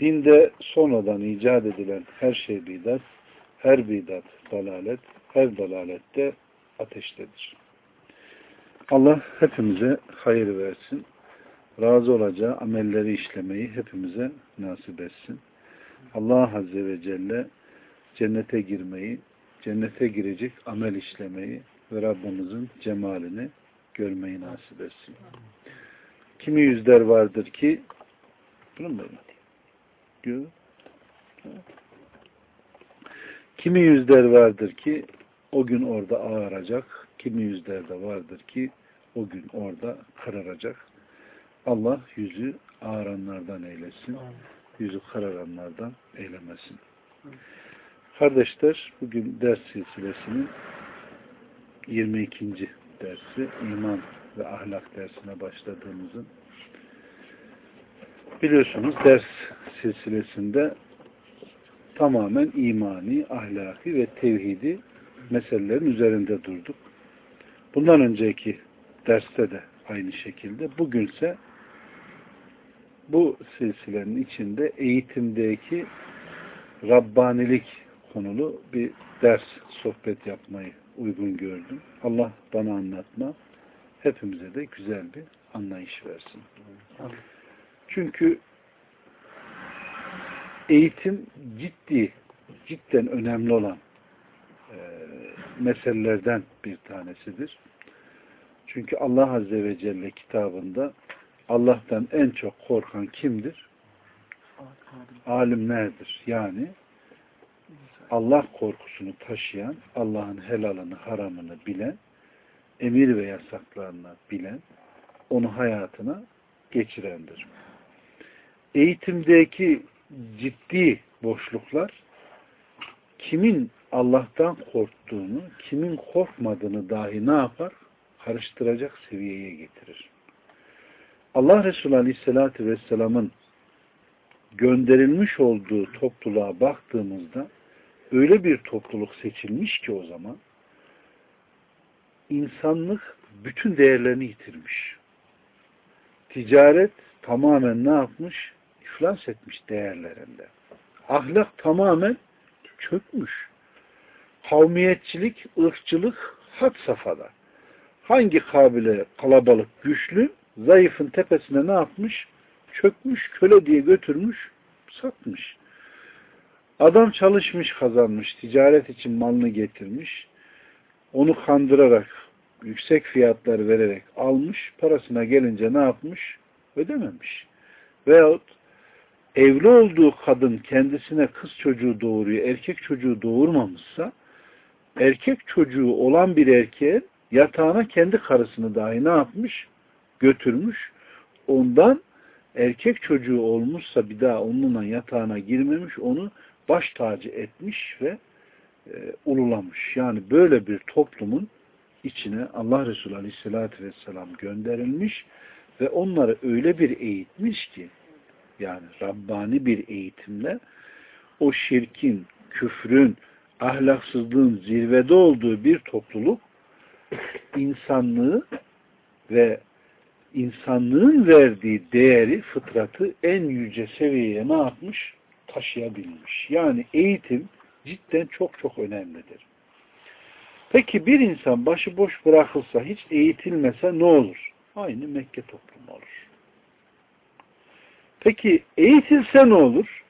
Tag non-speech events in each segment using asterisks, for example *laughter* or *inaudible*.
Dinde sonradan icat edilen her şey bidat, her bidat dalalet, her dalalette ateştedir. Allah hepimize hayır versin. Razı olacağı amelleri işlemeyi hepimize nasip etsin. Allah Azze ve Celle cennete girmeyi, cennete girecek amel işlemeyi ve Rabbimizin cemalini görmeyi nasip etsin. Kimi yüzler vardır ki bunu mu diyor? Kimi yüzler vardır ki o gün orada ağaracak. Kimi yüzler de vardır ki o gün orada kararacak. Allah yüzü ağaranlardan eylesin. Yüzü kararanlardan eylemesin. Kardeşler bugün ders silsilesinin 22. dersi iman ve ahlak dersine başladığımızın biliyorsunuz ders silsilesinde tamamen imani, ahlaki ve tevhidi meselelerin üzerinde durduk. Bundan önceki derste de aynı şekilde. Bugünse bu silsilenin içinde eğitimdeki Rabbanilik konulu bir ders, sohbet yapmayı uygun gördüm. Allah bana anlatma, hepimize de güzel bir anlayış versin. Çünkü eğitim ciddi, cidden önemli olan e, meselelerden bir tanesidir. Çünkü Allah Azze ve Celle kitabında Allah'tan en çok korkan kimdir? Alimlerdir. Yani Allah korkusunu taşıyan, Allah'ın helalını, haramını bilen, emir ve yasaklarını bilen, onu hayatına geçirendir. Eğitimdeki ciddi boşluklar kimin Allah'tan korktuğunu, kimin korkmadığını dahi ne yapar? Karıştıracak seviyeye getirir. Allah Resulü Aleyhisselatü Vesselam'ın gönderilmiş olduğu topluluğa baktığımızda öyle bir topluluk seçilmiş ki o zaman insanlık bütün değerlerini yitirmiş. Ticaret tamamen ne yapmış? İflas etmiş değerlerinde. Ahlak tamamen çökmüş. Kavmiyetçilik, ırkçılık had safhada. Hangi kabile kalabalık, güçlü, zayıfın tepesine ne yapmış? Çökmüş, köle diye götürmüş, satmış. Adam çalışmış, kazanmış, ticaret için malını getirmiş, onu kandırarak, yüksek fiyatlar vererek almış, parasına gelince ne yapmış? Ödememiş. Veyahut evli olduğu kadın kendisine kız çocuğu doğuruyor, erkek çocuğu doğurmamışsa, erkek çocuğu olan bir erkeğin yatağına kendi karısını dahi ne yapmış? Götürmüş. Ondan erkek çocuğu olmuşsa bir daha onunla yatağına girmemiş, onu baş tacı etmiş ve e, ululamış. Yani böyle bir toplumun içine Allah Resulü Aleyhisselatü Vesselam gönderilmiş ve onları öyle bir eğitmiş ki yani Rabbani bir eğitimle o şirkin, küfrün, ahlaksızlığın zirvede olduğu bir topluluk insanlığı ve insanlığın verdiği değeri, fıtratı en yüce seviyeye ne yapmış? Taşıyabilmiş. Yani eğitim cidden çok çok önemlidir. Peki bir insan başıboş bırakılsa, hiç eğitilmese ne olur? Aynı Mekke toplumu olur. Peki eğitilse ne olur?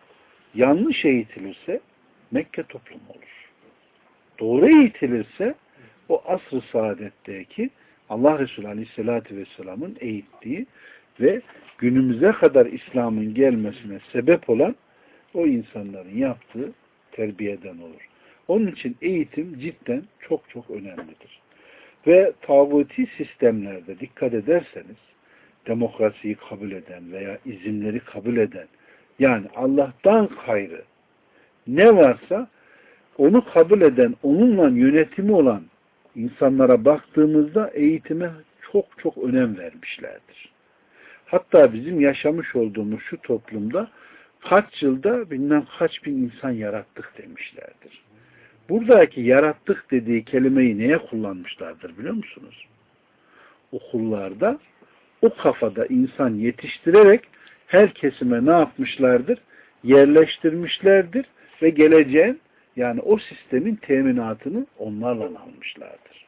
Yanlış eğitilirse Mekke toplumu olur. Doğru eğitilirse o asr-ı saadetteki Allah Resulü Aleyhisselatü Vesselam'ın eğittiği ve günümüze kadar İslam'ın gelmesine sebep olan o insanların yaptığı terbiyeden olur. Onun için eğitim cidden çok çok önemlidir. Ve tağuti sistemlerde dikkat ederseniz demokrasiyi kabul eden veya izinleri kabul eden yani Allah'tan gayrı ne varsa onu kabul eden, onunla yönetimi olan insanlara baktığımızda eğitime çok çok önem vermişlerdir. Hatta bizim yaşamış olduğumuz şu toplumda kaç yılda bilmem kaç bin insan yarattık demişlerdir. Buradaki yarattık dediği kelimeyi neye kullanmışlardır biliyor musunuz? Okullarda o kafada insan yetiştirerek her kesime ne yapmışlardır? Yerleştirmişlerdir ve geleceğin yani o sistemin teminatını onlarla almışlardır.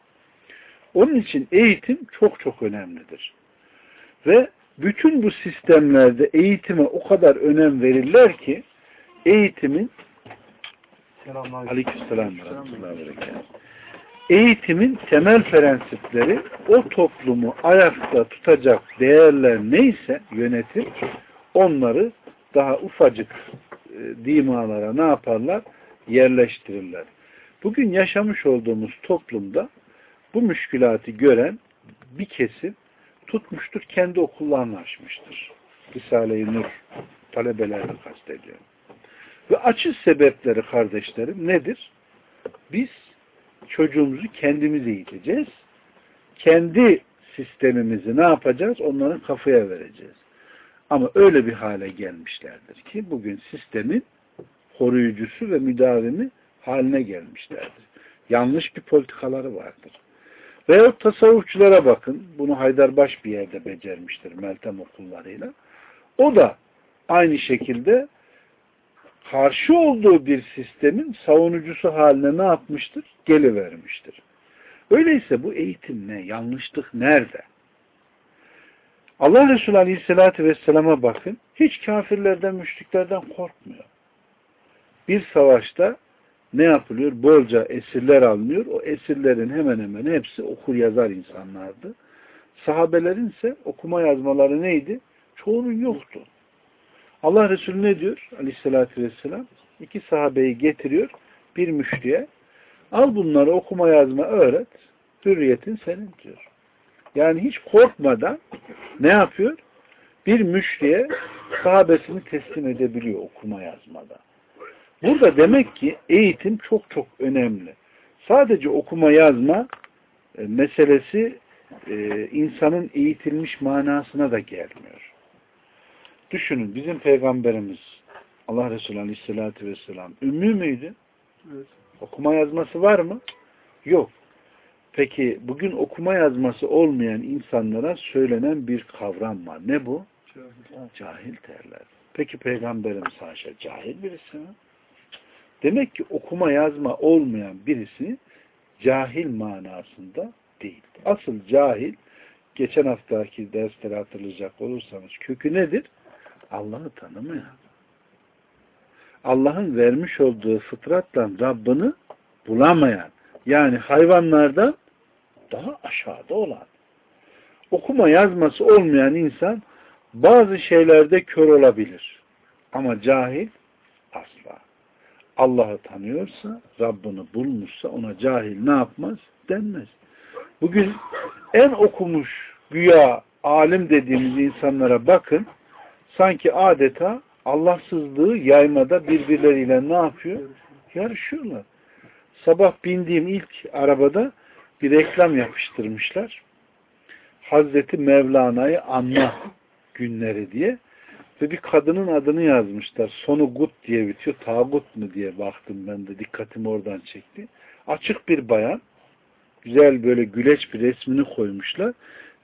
Onun için eğitim çok çok önemlidir. Ve bütün bu sistemlerde eğitime o kadar önem verirler ki eğitimin Aleykümselam Eğitimin temel prensipleri o toplumu ayakta tutacak değerler neyse yönetim onları daha ufacık e, dimalara ne yaparlar? Yerleştirirler. Bugün yaşamış olduğumuz toplumda bu müşkülatı gören bir kesim tutmuştur, kendi okullarını açmıştır. Risale-i Nur talebelerini kastediyorum. Ve açı sebepleri kardeşlerim nedir? Biz çocuğumuzu kendimiz eğiteceğiz. Kendi sistemimizi ne yapacağız? Onların kafaya vereceğiz. Ama öyle bir hale gelmişlerdir ki bugün sistemin koruyucusu ve müdavimi haline gelmişlerdir. Yanlış bir politikaları vardır. Veyahut tasavvufçulara bakın. Bunu Haydarbaş bir yerde becermiştir Meltem okullarıyla. O da aynı şekilde karşı olduğu bir sistemin savunucusu haline ne yapmıştır? Gelivermiştir. Öyleyse bu eğitim ne? Yanlışlık nerede? Allah Resulü Aleyhisselatü Vesselam'a bakın. Hiç kafirlerden, müşriklerden korkmuyor. Bir savaşta ne yapılıyor? Bolca esirler alınıyor. O esirlerin hemen hemen hepsi okur yazar insanlardı. Sahabelerin ise okuma yazmaları neydi? Çoğunun yoktu. Allah Resulü ne diyor? Aleyhissalatü vesselam. İki sahabeyi getiriyor. Bir müşriye. Al bunları okuma yazma öğret. Hürriyetin senin diyor. Yani hiç korkmadan ne yapıyor? Bir müşriye sahabesini teslim edebiliyor okuma yazmada. Burada demek ki eğitim çok çok önemli. Sadece okuma yazma e, meselesi e, insanın eğitilmiş manasına da gelmiyor. Düşünün bizim peygamberimiz Allah Resulü Aleyhisselatü Vesselam ümmü müydü? Evet. Okuma yazması var mı? Yok. Peki bugün okuma yazması olmayan insanlara söylenen bir kavram var. Ne bu? Cahil, Cahil derler. Peki peygamberimiz haşa cahil birisi mi? Demek ki okuma yazma olmayan birisi cahil manasında değil. Asıl cahil geçen haftaki dersleri hatırlayacak olursanız kökü nedir? Allah'ı tanımayan. Allah'ın vermiş olduğu fıtratla Rabbini bulamayan. Yani hayvanlardan daha aşağıda olan. Okuma yazması olmayan insan bazı şeylerde kör olabilir. Ama cahil asla. Allah'ı tanıyorsa, Rabbini bulmuşsa ona cahil ne yapmaz? Denmez. Bugün en okumuş güya alim dediğimiz insanlara bakın sanki adeta Allahsızlığı yaymada birbirleriyle ne yapıyor? Yarışıyorlar. Sabah bindiğim ilk arabada bir reklam yapıştırmışlar. Hazreti Mevlana'yı anma günleri diye ve bir kadının adını yazmışlar. Sonu gut diye bitiyor. Tağut mu diye baktım ben de. Dikkatimi oradan çekti. Açık bir bayan. Güzel böyle güleç bir resmini koymuşlar.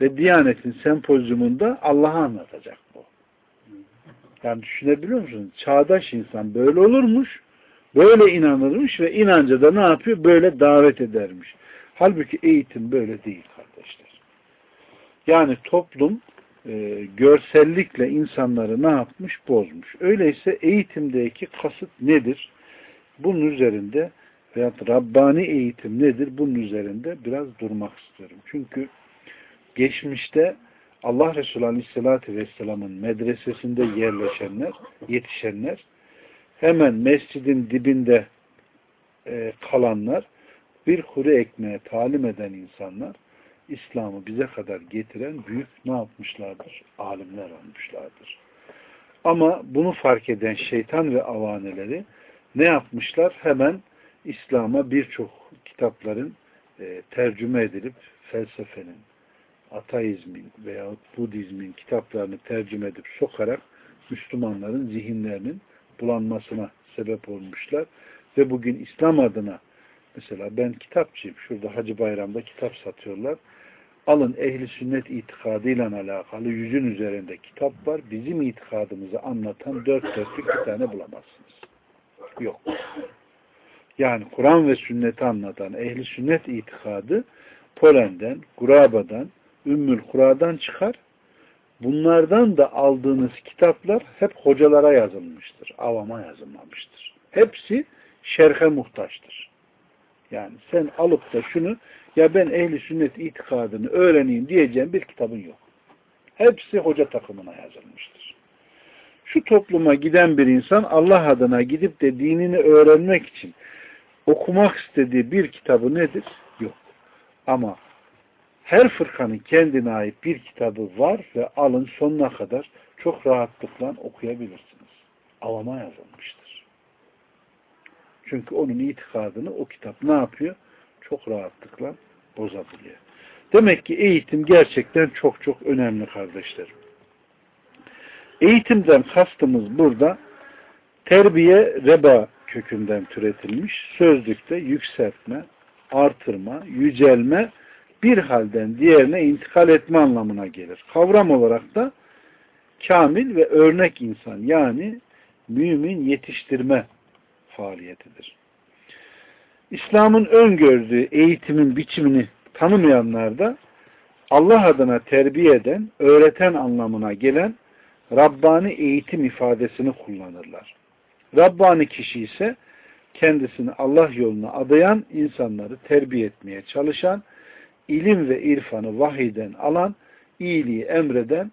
Ve Diyanet'in sempozyumunda Allah'ı anlatacak bu. Yani düşünebiliyor musunuz? Çağdaş insan böyle olurmuş. Böyle inanırmış ve inanca da ne yapıyor? Böyle davet edermiş. Halbuki eğitim böyle değil kardeşler. Yani toplum e, görsellikle insanları ne yapmış? Bozmuş. Öyleyse eğitimdeki kasıt nedir? Bunun üzerinde veya Rabbani eğitim nedir? Bunun üzerinde biraz durmak istiyorum. Çünkü geçmişte Allah Resulü Aleyhisselatü Vesselam'ın medresesinde yerleşenler, yetişenler, hemen mescidin dibinde e, kalanlar, bir kuru ekmeğe talim eden insanlar, İslam'ı bize kadar getiren büyük ne yapmışlardır? Alimler olmuşlardır. Ama bunu fark eden şeytan ve avaneleri ne yapmışlar? Hemen İslam'a birçok kitapların e, tercüme edilip felsefenin, ateizmin veya Budizmin kitaplarını tercüme edip sokarak Müslümanların zihinlerinin bulanmasına sebep olmuşlar. Ve bugün İslam adına mesela ben kitapçıyım. Şurada Hacı Bayram'da kitap satıyorlar. Alın ehli sünnet itikadıyla alakalı yüzün üzerinde kitap var. Bizim itikadımızı anlatan dört dörtlük bir tane bulamazsınız. Yok. Yani Kur'an ve sünneti anlatan ehli sünnet itikadı Polen'den, Guraba'dan, Ümmül Kura'dan çıkar. Bunlardan da aldığınız kitaplar hep hocalara yazılmıştır. Avama yazılmamıştır. Hepsi şerhe muhtaçtır. Yani sen alıp da şunu ya ben ehli sünnet itikadını öğreneyim diyeceğim bir kitabın yok. Hepsi hoca takımına yazılmıştır. Şu topluma giden bir insan Allah adına gidip de dinini öğrenmek için okumak istediği bir kitabı nedir? Yok. Ama her fırkanın kendine ait bir kitabı var ve alın sonuna kadar çok rahatlıkla okuyabilirsiniz. Avama yazılmıştır. Çünkü onun itikadını o kitap ne yapıyor? Çok rahatlıkla bozabiliyor. Demek ki eğitim gerçekten çok çok önemli kardeşlerim. Eğitimden kastımız burada terbiye reba kökünden türetilmiş. Sözlükte yükseltme, artırma, yücelme, bir halden diğerine intikal etme anlamına gelir. Kavram olarak da kamil ve örnek insan yani mümin yetiştirme faaliyetidir. İslam'ın öngördüğü eğitimin biçimini tanımayanlar da Allah adına terbiye eden, öğreten anlamına gelen Rabbani eğitim ifadesini kullanırlar. Rabbani kişi ise kendisini Allah yoluna adayan insanları terbiye etmeye çalışan, ilim ve irfanı vahiden alan, iyiliği emreden,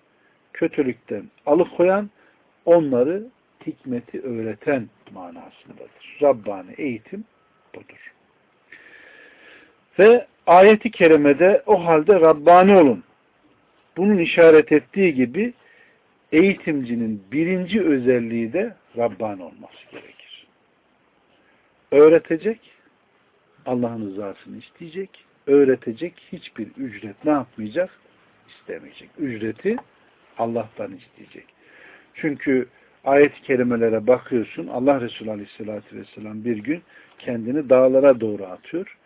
kötülükten alıkoyan, onları hikmeti öğreten manasındadır. Rabbani eğitim budur. Ve ayeti kerimede o halde Rabbani olun. Bunun işaret ettiği gibi eğitimcinin birinci özelliği de Rabbani olması gerekir. Öğretecek, Allah'ın rızasını isteyecek, öğretecek hiçbir ücret ne yapmayacak? İstemeyecek. Ücreti Allah'tan isteyecek. Çünkü ayet-i kerimelere bakıyorsun Allah Resulü Aleyhisselatü Vesselam bir gün kendini dağlara doğru atıyor.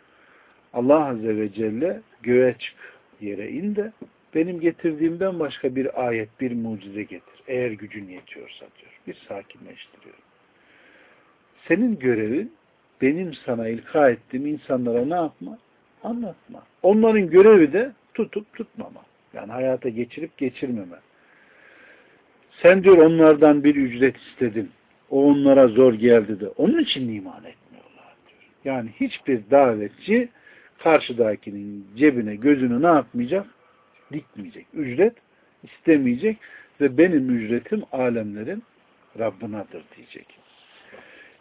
Allah Azze ve Celle göğe çık yere in de benim getirdiğimden başka bir ayet, bir mucize getir. Eğer gücün yetiyorsa diyor. Bir sakinleştiriyor. Senin görevin benim sana ilka ettiğim insanlara ne yapma? Anlatma. Onların görevi de tutup tutmama. Yani hayata geçirip geçirmeme. Sen diyor onlardan bir ücret istedin. O onlara zor geldi de. Onun için iman etmiyorlar diyor. Yani hiçbir davetçi karşıdakinin cebine gözünü ne yapmayacak? Dikmeyecek. Ücret istemeyecek ve benim ücretim alemlerin Rabbinadır diyecek.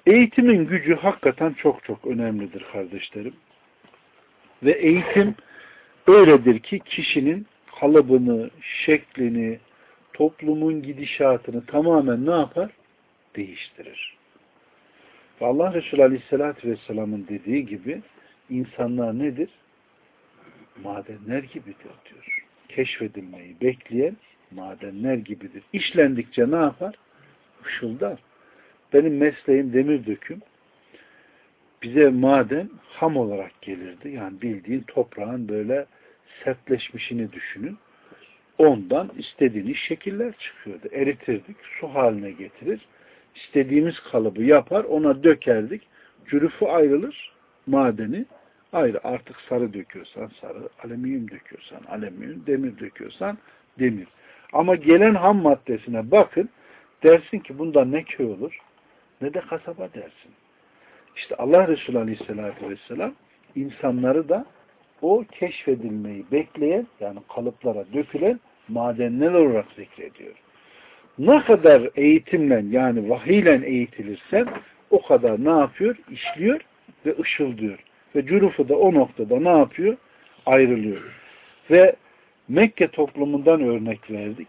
Eğitimin gücü hakikaten çok çok önemlidir kardeşlerim. Ve eğitim öyledir ki kişinin kalıbını, şeklini, toplumun gidişatını tamamen ne yapar? Değiştirir. Ve Allah Resulü Aleyhisselatü Vesselam'ın dediği gibi insanlar nedir? Madenler gibidir diyor. Keşfedilmeyi bekleyen madenler gibidir. İşlendikçe ne yapar? Işıldar. Benim mesleğim demir döküm. Bize maden ham olarak gelirdi. Yani bildiğin toprağın böyle sertleşmişini düşünün. Ondan istediğiniz şekiller çıkıyordu. Eritirdik, su haline getirir. İstediğimiz kalıbı yapar, ona dökerdik. Cürüfü ayrılır, madeni ayrı. Artık sarı döküyorsan sarı, alüminyum döküyorsan alüminyum, demir döküyorsan demir. Ama gelen ham maddesine bakın, dersin ki bunda ne köy olur, ne de kasaba dersin. İşte Allah Resulü Aleyhisselatü Vesselam insanları da o keşfedilmeyi bekleyen yani kalıplara dökülen madenler olarak zikrediyor. Ne kadar eğitimle yani vahiyle eğitilirsen o kadar ne yapıyor? İşliyor ve ışıldıyor. Ve cürufu da o noktada ne yapıyor? Ayrılıyor. Ve Mekke toplumundan örnek verdik.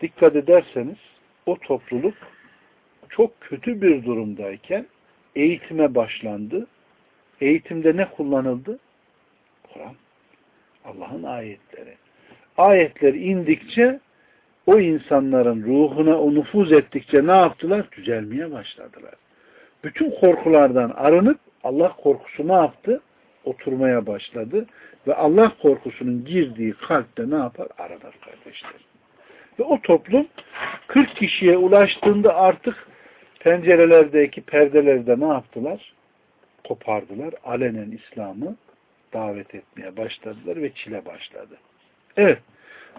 Dikkat ederseniz o topluluk çok kötü bir durumdayken eğitime başlandı. Eğitimde ne kullanıldı? Kur'an. Allah'ın ayetleri. Ayetler indikçe o insanların ruhuna o nüfuz ettikçe ne yaptılar? Düzelmeye başladılar. Bütün korkulardan arınıp Allah korkusu ne yaptı? Oturmaya başladı. Ve Allah korkusunun girdiği kalpte ne yapar? Aranır kardeşler. Ve o toplum 40 kişiye ulaştığında artık pencerelerdeki perdelerde ne yaptılar? Kopardılar. Alenen İslam'ı davet etmeye başladılar ve çile başladı. Evet.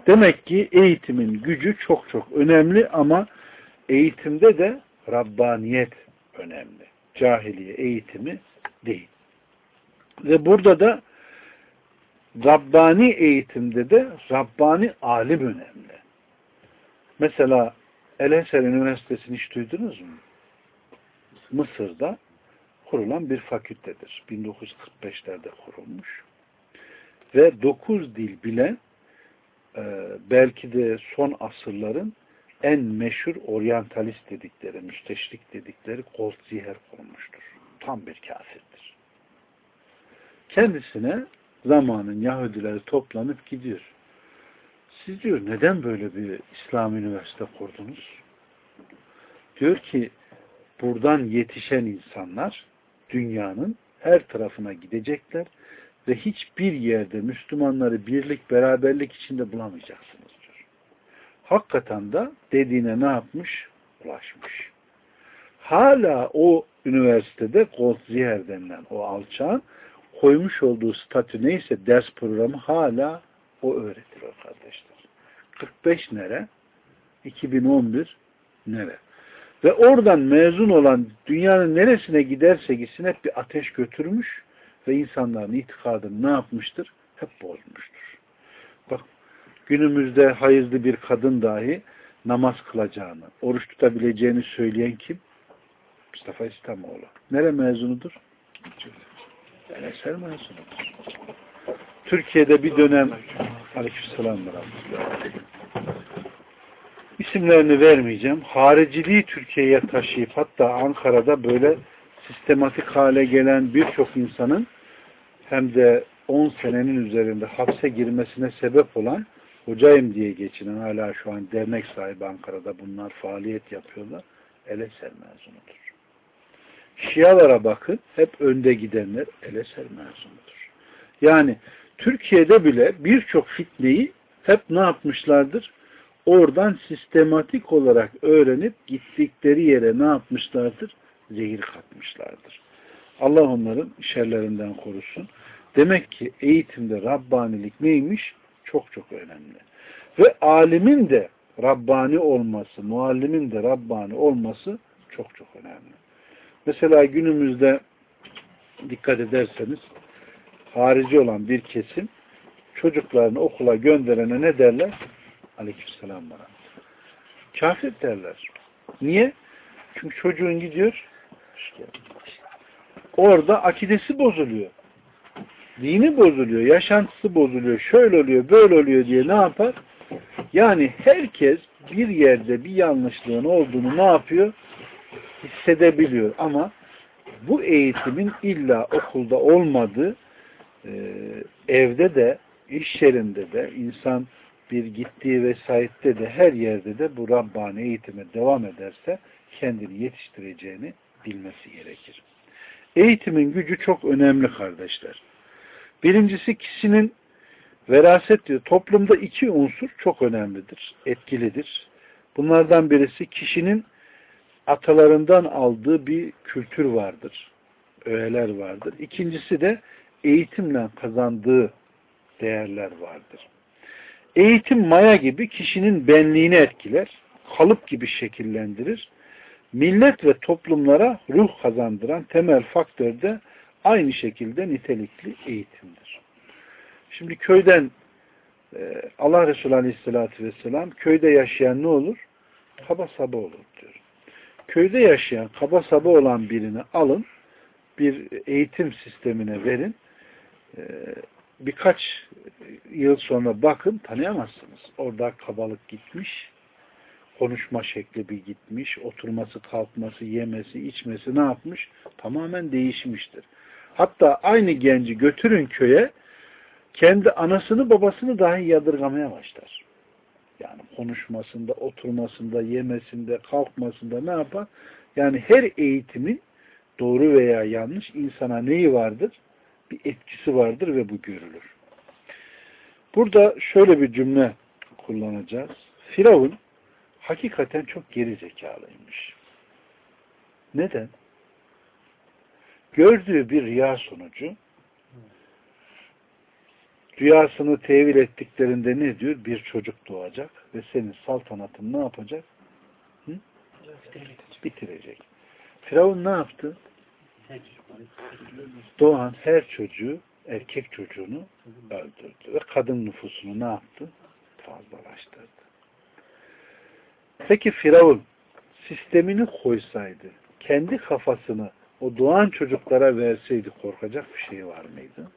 Demek ki eğitimin gücü çok çok önemli ama eğitimde de Rabbaniyet önemli. Cahiliye eğitimi değil. Ve burada da Rabbani eğitimde de Rabbani alim önemli. Mesela El-Eser Üniversitesi'ni hiç duydunuz mu? Mısır'da kurulan bir fakültedir. 1945'lerde kurulmuş. Ve 9 dil bilen e, belki de son asırların en meşhur oryantalist dedikleri, müsteşrik dedikleri Goldziher kurmuştur. Tam bir kafirdir. Kendisine zamanın Yahudileri toplanıp gidiyor. Siz diyor neden böyle bir İslam üniversite kurdunuz? Diyor ki buradan yetişen insanlar dünyanın her tarafına gidecekler ve hiçbir yerde Müslümanları birlik, beraberlik içinde bulamayacaksınız. Hakikaten de dediğine ne yapmış? Ulaşmış. Hala o üniversitede Goldziher denilen o alçağın koymuş olduğu statü neyse ders programı hala o öğretiliyor kardeşler. 45 nere? 2011 nere? Ve oradan mezun olan dünyanın neresine giderse gitsin hep bir ateş götürmüş ve insanların itikadını ne yapmıştır? Hep bozmuştur. Bak günümüzde hayızlı bir kadın dahi namaz kılacağını, oruç tutabileceğini söyleyen kim? Mustafa İslamoğlu. Nere mezunudur? Eser mezunudur. Türkiye'de bir dönem Aleykümselam İsimlerini vermeyeceğim. Hariciliği Türkiye'ye taşıyıp hatta Ankara'da böyle sistematik hale gelen birçok insanın hem de 10 senenin üzerinde hapse girmesine sebep olan hocayım diye geçinen hala şu an dernek sahibi Ankara'da bunlar faaliyet yapıyorlar. Eleser mezunudur. Şialara bakın hep önde gidenler Eleser mezunudur. Yani Türkiye'de bile birçok fitneyi hep ne yapmışlardır? Oradan sistematik olarak öğrenip gittikleri yere ne yapmışlardır? Zehir katmışlardır. Allah onların şerlerinden korusun. Demek ki eğitimde Rabbanilik neymiş? Çok çok önemli. Ve alimin de Rabbani olması, muallimin de Rabbani olması çok çok önemli. Mesela günümüzde dikkat ederseniz harici olan bir kesim çocuklarını okula gönderene ne derler? Aleykümselam bana. Kafir derler. Niye? Çünkü çocuğun gidiyor orada akidesi bozuluyor. Dini bozuluyor, yaşantısı bozuluyor, şöyle oluyor, böyle oluyor diye ne yapar? Yani herkes bir yerde bir yanlışlığın olduğunu ne yapıyor? Hissedebiliyor ama bu eğitimin illa okulda olmadığı evde de iş yerinde de insan bir gittiği vesayette de her yerde de bu Rabbani eğitime devam ederse kendini yetiştireceğini bilmesi gerekir. Eğitimin gücü çok önemli kardeşler. Birincisi kişinin veraset diyor. Toplumda iki unsur çok önemlidir, etkilidir. Bunlardan birisi kişinin atalarından aldığı bir kültür vardır. Öğeler vardır. İkincisi de eğitimle kazandığı değerler vardır. Eğitim maya gibi kişinin benliğini etkiler, kalıp gibi şekillendirir. Millet ve toplumlara ruh kazandıran temel faktör de aynı şekilde nitelikli eğitimdir. Şimdi köyden e, Allah Resulü Aleyhisselatü Vesselam köyde yaşayan ne olur? Kaba saba olur diyor. Köyde yaşayan kaba saba olan birini alın bir eğitim sistemine verin. Birkaç yıl sonra bakın tanıyamazsınız. Orada kabalık gitmiş, konuşma şekli bir gitmiş, oturması, kalkması, yemesi, içmesi ne yapmış? Tamamen değişmiştir. Hatta aynı genci götürün köye, kendi anasını babasını dahi yadırgamaya başlar. Yani konuşmasında, oturmasında, yemesinde, kalkmasında ne yapar? Yani her eğitimin doğru veya yanlış insana neyi vardır? Bir etkisi vardır ve bu görülür. Burada şöyle bir cümle kullanacağız. Firavun hakikaten çok geri zekalıymış. Neden? Gördüğü bir rüya sonucu rüyasını tevil ettiklerinde ne diyor? Bir çocuk doğacak ve senin saltanatın ne yapacak? Hı? Bitirecek. Firavun ne yaptı? Doğan her çocuğu, erkek çocuğunu öldürdü. Ve kadın nüfusunu ne yaptı? Fazlalaştırdı. Peki Firavun sistemini koysaydı, kendi kafasını o doğan çocuklara verseydi korkacak bir şey var mıydı?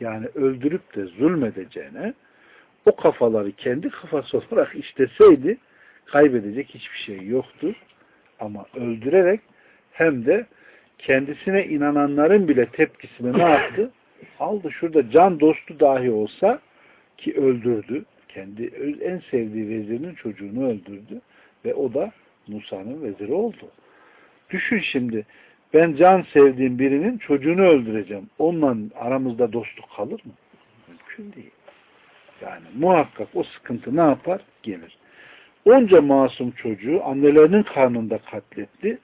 Yani öldürüp de zulmedeceğine o kafaları kendi kafası olarak işleseydi kaybedecek hiçbir şey yoktur. Ama öldürerek hem de kendisine inananların bile tepkisini ne yaptı? *laughs* Aldı. Şurada can dostu dahi olsa ki öldürdü. Kendi en sevdiği vezirinin çocuğunu öldürdü. Ve o da Musa'nın veziri oldu. Düşün şimdi ben can sevdiğim birinin çocuğunu öldüreceğim. Onunla aramızda dostluk kalır mı? Mümkün değil. Yani muhakkak o sıkıntı ne yapar? Gelir. Onca masum çocuğu annelerinin karnında katletti.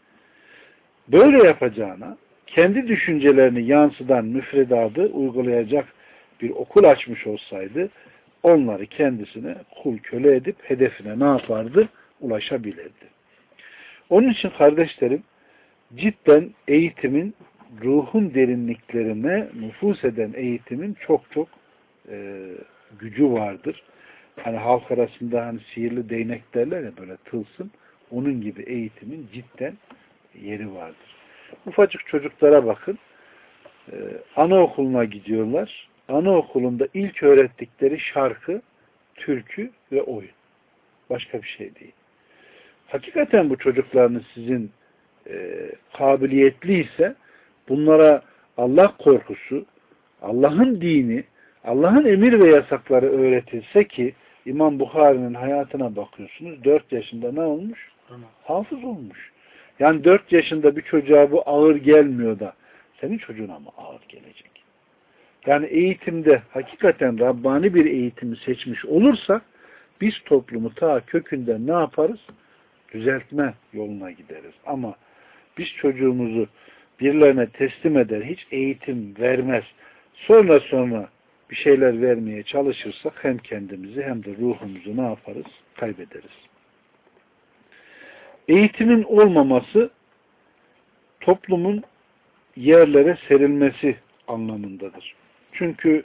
Böyle yapacağına kendi düşüncelerini yansıdan müfredadı uygulayacak bir okul açmış olsaydı onları kendisine kul köle edip hedefine ne yapardı? Ulaşabilirdi. Onun için kardeşlerim cidden eğitimin ruhun derinliklerine nüfus eden eğitimin çok çok e, gücü vardır. Hani halk arasında hani sihirli değnek derler ya böyle tılsım. Onun gibi eğitimin cidden yeri vardır. Ufacık çocuklara bakın. Ee, anaokuluna gidiyorlar. Anaokulunda ilk öğrettikleri şarkı, türkü ve oyun. Başka bir şey değil. Hakikaten bu çocuklarınız sizin e, kabiliyetliyse bunlara Allah korkusu, Allah'ın dini, Allah'ın emir ve yasakları öğretilse ki İmam Bukhari'nin hayatına bakıyorsunuz. Dört yaşında ne olmuş? Tamam. Hafız olmuş. Yani dört yaşında bir çocuğa bu ağır gelmiyor da senin çocuğuna mı ağır gelecek? Yani eğitimde hakikaten Rabbani bir eğitimi seçmiş olursak biz toplumu ta kökünden ne yaparız? Düzeltme yoluna gideriz. Ama biz çocuğumuzu birilerine teslim eder, hiç eğitim vermez. Sonra sonra bir şeyler vermeye çalışırsak hem kendimizi hem de ruhumuzu ne yaparız? Kaybederiz. Eğitimin olmaması toplumun yerlere serilmesi anlamındadır. Çünkü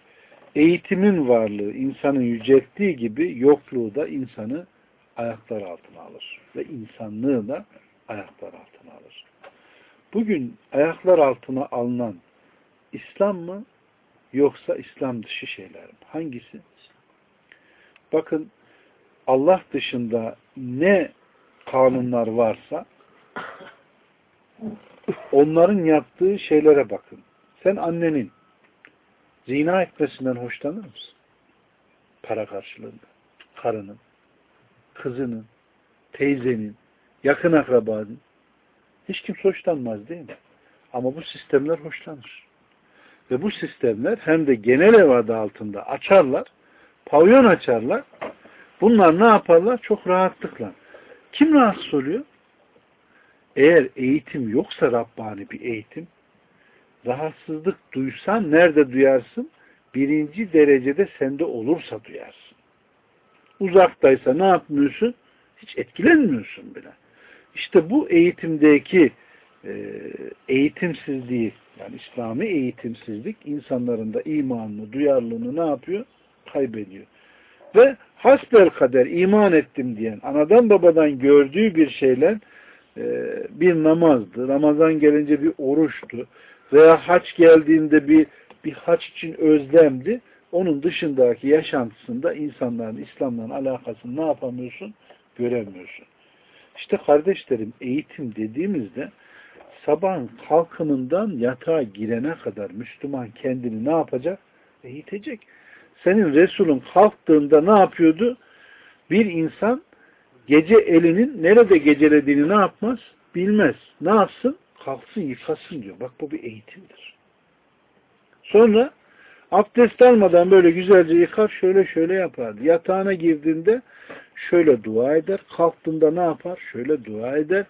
eğitimin varlığı insanı yücelttiği gibi yokluğu da insanı ayaklar altına alır. Ve insanlığı da ayaklar altına alır. Bugün ayaklar altına alınan İslam mı yoksa İslam dışı şeyler mi? Hangisi? Bakın Allah dışında ne kanunlar varsa onların yaptığı şeylere bakın. Sen annenin zina etmesinden hoşlanır mısın? Para karşılığında. Karının, kızının, teyzenin, yakın akrabanın. Hiç kimse hoşlanmaz değil mi? Ama bu sistemler hoşlanır. Ve bu sistemler hem de genel ev adı altında açarlar, pavyon açarlar. Bunlar ne yaparlar? Çok rahatlıkla. Kim rahatsız oluyor? Eğer eğitim yoksa Rabbani bir eğitim, rahatsızlık duysan nerede duyarsın? Birinci derecede sende olursa duyarsın. Uzaktaysa ne yapmıyorsun? Hiç etkilenmiyorsun bile. İşte bu eğitimdeki e, eğitimsizliği yani İslami eğitimsizlik insanların da imanını, duyarlılığını ne yapıyor? Kaybediyor. Ve hasbel kader iman ettim diyen anadan babadan gördüğü bir şeyler e, bir namazdı. Ramazan gelince bir oruçtu. Veya haç geldiğinde bir bir haç için özlemdi. Onun dışındaki yaşantısında insanların İslam'la alakasını ne yapamıyorsun? Göremiyorsun. İşte kardeşlerim eğitim dediğimizde sabahın kalkımından yatağa girene kadar Müslüman kendini ne yapacak? Eğitecek. Senin Resulün kalktığında ne yapıyordu? Bir insan gece elinin nerede gecelediğini ne yapmaz? Bilmez. Ne yapsın? Kalksın yıkasın diyor. Bak bu bir eğitimdir. Sonra abdest almadan böyle güzelce yıkar şöyle şöyle yapardı. Yatağına girdiğinde şöyle dua eder. Kalktığında ne yapar? Şöyle dua eder.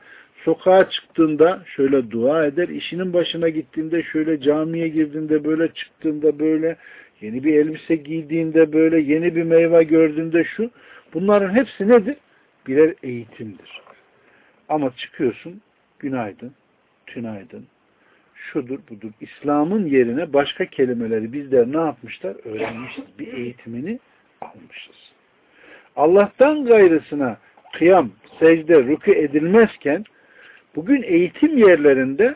Sokağa çıktığında şöyle dua eder. İşinin başına gittiğinde şöyle camiye girdiğinde böyle çıktığında böyle yeni bir elbise giydiğinde böyle yeni bir meyve gördüğünde şu. Bunların hepsi nedir? Birer eğitimdir. Ama çıkıyorsun günaydın, tünaydın, şudur budur. İslam'ın yerine başka kelimeleri bizler ne yapmışlar? Öğrenmişiz. Bir eğitimini almışız. Allah'tan gayrısına kıyam, secde, rükü edilmezken bugün eğitim yerlerinde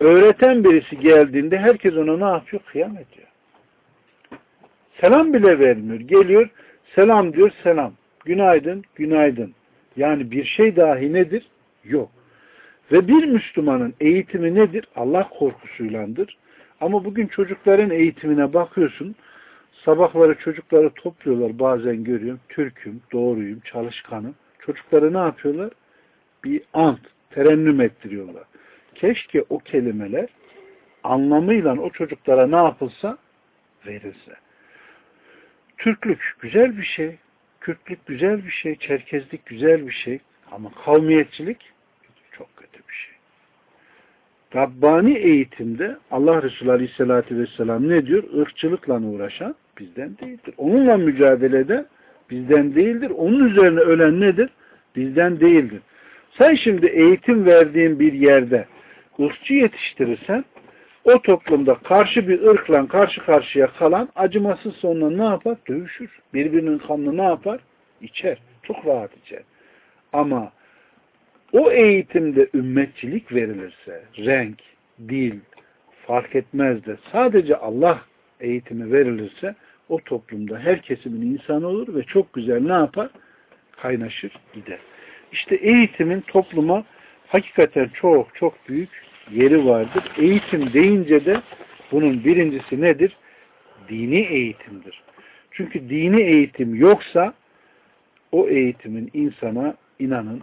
öğreten birisi geldiğinde herkes ona ne yapıyor? Kıyam ediyor. Selam bile vermiyor. Geliyor, selam diyor, selam. Günaydın, günaydın. Yani bir şey dahi nedir? Yok. Ve bir Müslümanın eğitimi nedir? Allah korkusuylandır. Ama bugün çocukların eğitimine bakıyorsun, sabahları çocukları topluyorlar bazen görüyorum. Türk'üm, doğruyum, çalışkanım. Çocukları ne yapıyorlar? Bir ant, terennüm ettiriyorlar. Keşke o kelimeler anlamıyla o çocuklara ne yapılsa verilse. Türklük güzel bir şey, Kürtlük güzel bir şey, Çerkezlik güzel bir şey ama kavmiyetçilik çok kötü bir şey. Rabbani eğitimde Allah Resulü Aleyhisselatü Vesselam ne diyor? Irkçılıkla uğraşan bizden değildir. Onunla mücadele eden bizden değildir. Onun üzerine ölen nedir? Bizden değildir. Sen şimdi eğitim verdiğin bir yerde ırkçı yetiştirirsen o toplumda karşı bir ırkla karşı karşıya kalan acımasız sonuna ne yapar? Dövüşür. Birbirinin kanını ne yapar? İçer. Çok rahat içer. Ama o eğitimde ümmetçilik verilirse, renk, dil fark etmez de sadece Allah eğitimi verilirse o toplumda her kesimin insanı olur ve çok güzel ne yapar? Kaynaşır gider. İşte eğitimin topluma hakikaten çok çok büyük yeri vardır. Eğitim deyince de bunun birincisi nedir? Dini eğitimdir. Çünkü dini eğitim yoksa o eğitimin insana inanın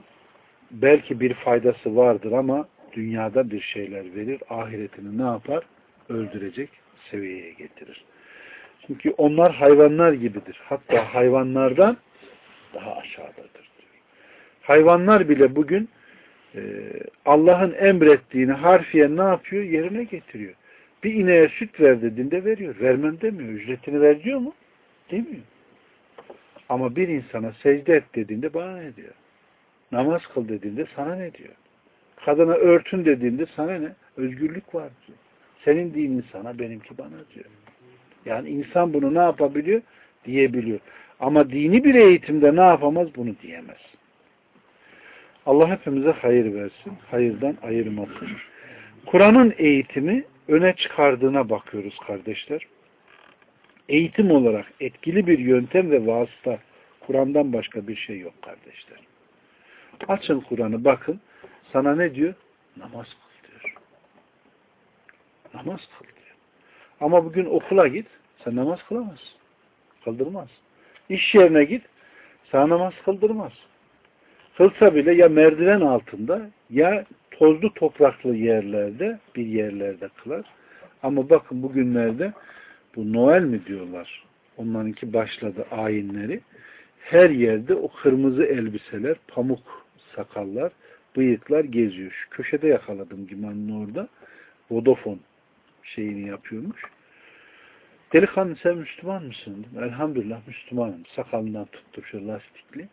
belki bir faydası vardır ama dünyada bir şeyler verir. Ahiretini ne yapar? Öldürecek seviyeye getirir. Çünkü onlar hayvanlar gibidir. Hatta hayvanlardan daha aşağıdadır. Diyor. Hayvanlar bile bugün Allah'ın emrettiğini harfiyen ne yapıyor? Yerine getiriyor. Bir ineğe süt ver dediğinde veriyor. Vermem demiyor. Ücretini ver diyor mu? Demiyor. Ama bir insana secde et dediğinde bana ne diyor? Namaz kıl dediğinde sana ne diyor? Kadına örtün dediğinde sana ne? Özgürlük var diyor. Senin dinin sana, benimki bana diyor. Yani insan bunu ne yapabiliyor? Diyebiliyor. Ama dini bir eğitimde ne yapamaz? Bunu diyemez. Allah hepimize hayır versin. Hayırdan ayırmasın. Kur'an'ın eğitimi öne çıkardığına bakıyoruz kardeşler. Eğitim olarak etkili bir yöntem ve vasıta Kur'an'dan başka bir şey yok kardeşler. Açın Kur'an'ı bakın. Sana ne diyor? Namaz kıl diyor. Namaz kıl diyor. Ama bugün okula git. Sen namaz kılamazsın. Kıldırmaz. İş yerine git. Sana namaz kıldırmaz. Kılsa bile ya merdiven altında ya tozlu topraklı yerlerde bir yerlerde kılar. Ama bakın bugünlerde bu Noel mi diyorlar? Onlarınki başladı ayinleri. Her yerde o kırmızı elbiseler, pamuk sakallar, bıyıklar geziyor. Şu köşede yakaladım Giman'ın orada. Vodafone şeyini yapıyormuş. Delikanlı sen Müslüman mısın? Elhamdülillah Müslümanım. Sakalından tuttu şu lastikli.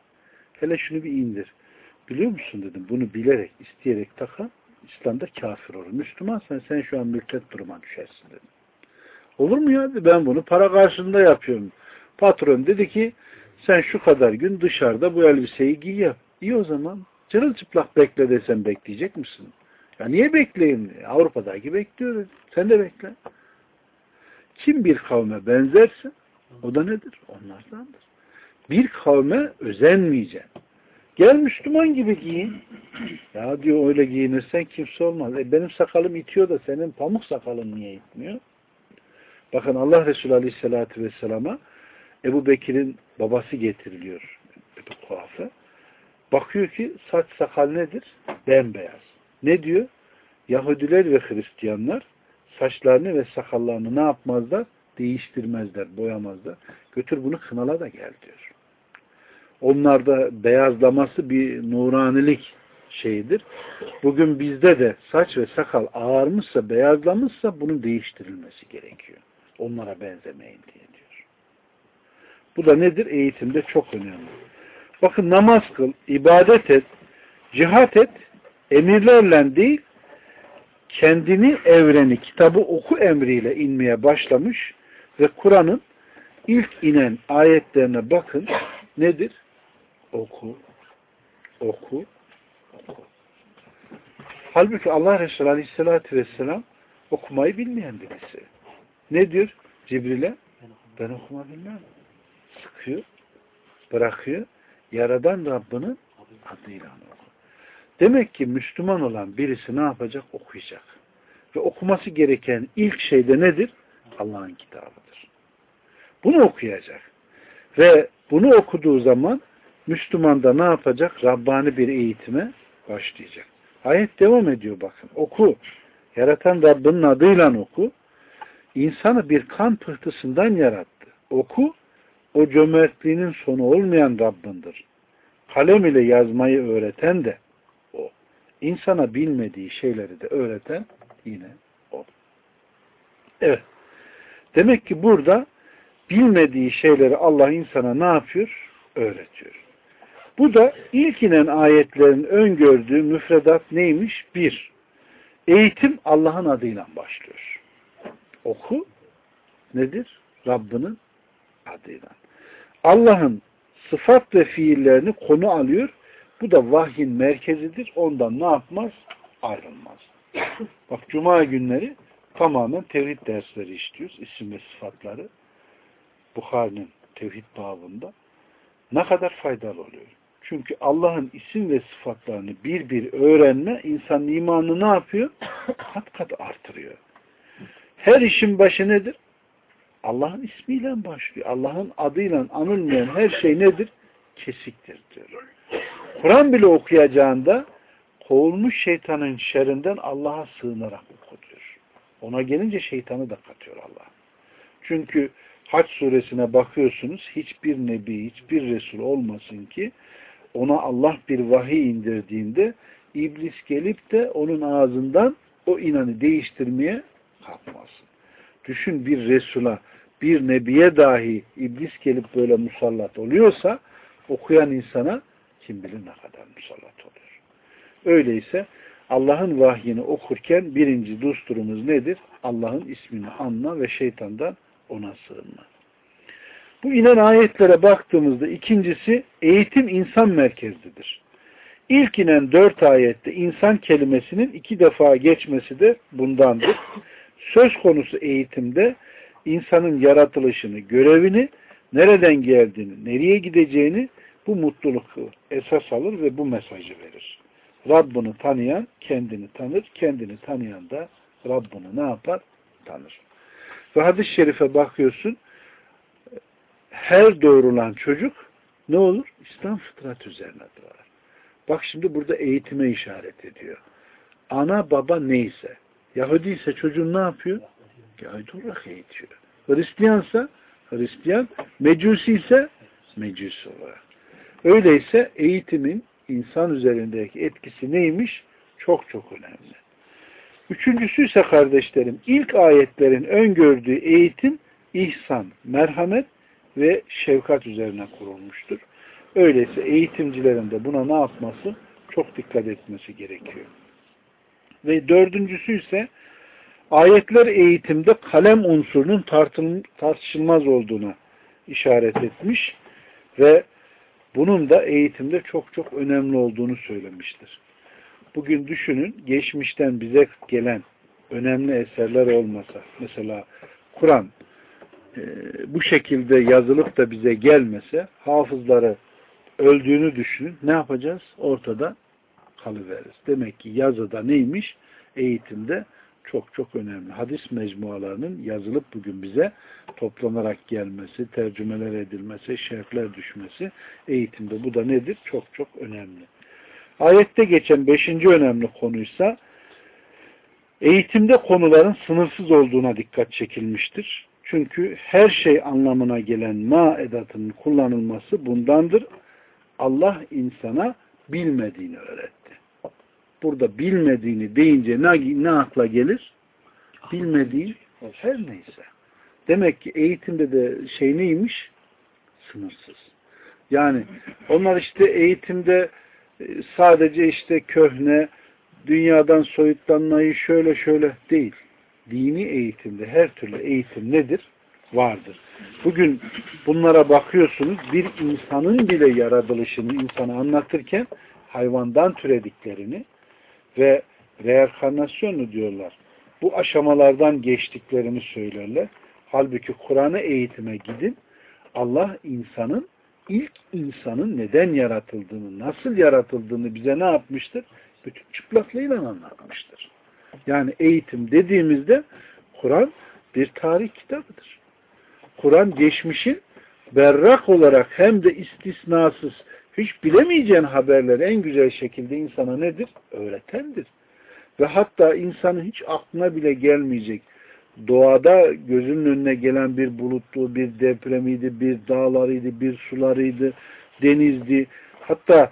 Hele şunu bir indir. Biliyor musun dedim. Bunu bilerek, isteyerek takan İslam'da kafir olur. Müslümansan sen şu an mülket duruma düşersin dedim. Olur mu ya? Ben bunu para karşılığında yapıyorum. Patron dedi ki sen şu kadar gün dışarıda bu elbiseyi giy yap. İyi o zaman. Çırılçıplak bekle desem bekleyecek misin? Ya niye bekleyeyim? Avrupa'daki bekliyoruz. Sen de bekle. Kim bir kavme benzerse o da nedir? Onlardandır. Bir kavme özenmeyeceksin. Gel Müslüman gibi giyin. *clears throat* Ya diyor öyle giyinirsen kimse olmaz. E benim sakalım itiyor da senin pamuk sakalın niye itmiyor? Bakın Allah Resulü Aleyhisselatü Vesselam'a Ebu Bekir'in babası getiriliyor. Ebu Kuaf'a. Bakıyor ki saç sakal nedir? Bembeyaz. Ne diyor? Yahudiler ve Hristiyanlar saçlarını ve sakallarını ne yapmazlar? Değiştirmezler, boyamazlar. Götür bunu kınala da gel diyor. Onlarda beyazlaması bir nuranilik şeyidir. Bugün bizde de saç ve sakal ağarmışsa, beyazlamışsa bunun değiştirilmesi gerekiyor. Onlara benzemeyin diye diyor. Bu da nedir? Eğitimde çok önemli. Bakın namaz kıl, ibadet et, cihat et, emirlerle değil, kendini evreni, kitabı oku emriyle inmeye başlamış ve Kur'an'ın ilk inen ayetlerine bakın. Nedir? Oku, oku, oku. Halbuki Allah Resulü Aleyhisselatü Vesselam okumayı bilmeyen birisi. Ne diyor Cibril'e? Ben okuma bilmem. Sıkıyor, bırakıyor. Yaradan Rabbinin adıyla oku. Demek ki Müslüman olan birisi ne yapacak? Okuyacak. Ve okuması gereken ilk şey de nedir? Allah'ın kitabıdır. Bunu okuyacak. Ve bunu okuduğu zaman Müslüman da ne yapacak? Rabbani bir eğitime başlayacak. Ayet devam ediyor bakın. Oku. Yaratan Rabbinin adıyla oku. İnsanı bir kan pıhtısından yarattı. Oku. O cömertliğinin sonu olmayan Rabbindir. Kalem ile yazmayı öğreten de o. İnsana bilmediği şeyleri de öğreten yine o. Evet. Demek ki burada bilmediği şeyleri Allah insana ne yapıyor? Öğretiyor. Bu da ilk inen ayetlerin öngördüğü müfredat neymiş? Bir, eğitim Allah'ın adıyla başlıyor. Oku nedir? Rabbinin adıyla. Allah'ın sıfat ve fiillerini konu alıyor. Bu da vahyin merkezidir. Ondan ne yapmaz? Ayrılmaz. Bak cuma günleri tamamen tevhid dersleri işliyoruz. İsim ve sıfatları. Bukhari'nin tevhid babında. Ne kadar faydalı oluyor. Çünkü Allah'ın isim ve sıfatlarını bir bir öğrenme insanın imanını ne yapıyor? *coughs* Kat kat artırıyor. Her işin başı nedir? Allah'ın ismiyle başlıyor. Allah'ın adıyla anılmayan her şey nedir? Kesiktir diyor. Kur'an bile okuyacağında kovulmuş şeytanın şerrinden Allah'a sığınarak okutuyor. Ona gelince şeytanı da katıyor Allah. Çünkü Haç suresine bakıyorsunuz hiçbir nebi, hiçbir resul olmasın ki ona Allah bir vahiy indirdiğinde iblis gelip de onun ağzından o inanı değiştirmeye kalkmasın. Düşün bir Resul'a, bir Nebiye dahi iblis gelip böyle musallat oluyorsa okuyan insana kim bilir ne kadar musallat oluyor. Öyleyse Allah'ın vahyini okurken birinci dusturumuz nedir? Allah'ın ismini anla ve şeytandan ona sığınma. Bu inen ayetlere baktığımızda ikincisi eğitim insan merkezlidir. İlk inen dört ayette insan kelimesinin iki defa geçmesi de bundandır. Söz konusu eğitimde insanın yaratılışını, görevini, nereden geldiğini, nereye gideceğini bu mutluluku esas alır ve bu mesajı verir. Rabbini tanıyan kendini tanır, kendini tanıyan da Rabbini ne yapar? Tanır. Ve hadis-i şerife bakıyorsun, her doğrulan çocuk ne olur? İslam fıtrat üzerine doğar. Bak şimdi burada eğitime işaret ediyor. Ana baba neyse, Yahudi ise çocuğun ne yapıyor? Yahudi olarak eğitiyor. Hristiyansa Hristiyan, Mecusi ise Mecusi olarak. Öyleyse eğitimin insan üzerindeki etkisi neymiş? Çok çok önemli. Üçüncüsü ise kardeşlerim, ilk ayetlerin öngördüğü eğitim, ihsan, merhamet ve şefkat üzerine kurulmuştur. Öyleyse eğitimcilerin de buna ne yapması? Çok dikkat etmesi gerekiyor. Ve dördüncüsü ise ayetler eğitimde kalem unsurunun tartışılmaz olduğuna işaret etmiş ve bunun da eğitimde çok çok önemli olduğunu söylemiştir. Bugün düşünün geçmişten bize gelen önemli eserler olmasa mesela Kur'an bu şekilde yazılıp da bize gelmese hafızları öldüğünü düşünün. Ne yapacağız? Ortada kalıveririz. Demek ki yazıda neymiş? Eğitimde çok çok önemli. Hadis mecmualarının yazılıp bugün bize toplanarak gelmesi, tercümeler edilmesi, şerhler düşmesi eğitimde. Bu da nedir? Çok çok önemli. Ayette geçen beşinci önemli konuysa eğitimde konuların sınırsız olduğuna dikkat çekilmiştir. Çünkü her şey anlamına gelen ma edatının kullanılması bundandır. Allah insana bilmediğini öğretti. Burada bilmediğini deyince ne, ne akla gelir? Bilmediği her neyse. Demek ki eğitimde de şey neymiş? Sınırsız. Yani onlar işte eğitimde e, sadece işte köhne, dünyadan soyutlanmayı şöyle şöyle değil. Dini eğitimde her türlü eğitim nedir? Vardır. Bugün bunlara bakıyorsunuz bir insanın bile yaratılışını insana anlatırken hayvandan türediklerini ve reenkarnasyonu diyorlar. Bu aşamalardan geçtiklerini söylerler. Halbuki Kur'an'ı eğitime gidin. Allah insanın ilk insanın neden yaratıldığını, nasıl yaratıldığını bize ne yapmıştır? Bütün çıplaklığıyla anlatmıştır. Yani eğitim dediğimizde Kur'an bir tarih kitabıdır. Kur'an geçmişin berrak olarak hem de istisnasız hiç bilemeyeceğin haberleri en güzel şekilde insana nedir? Öğretendir. Ve hatta insanın hiç aklına bile gelmeyecek doğada gözünün önüne gelen bir bulutlu, bir depremiydi, bir dağlarıydı, bir sularıydı, denizdi. Hatta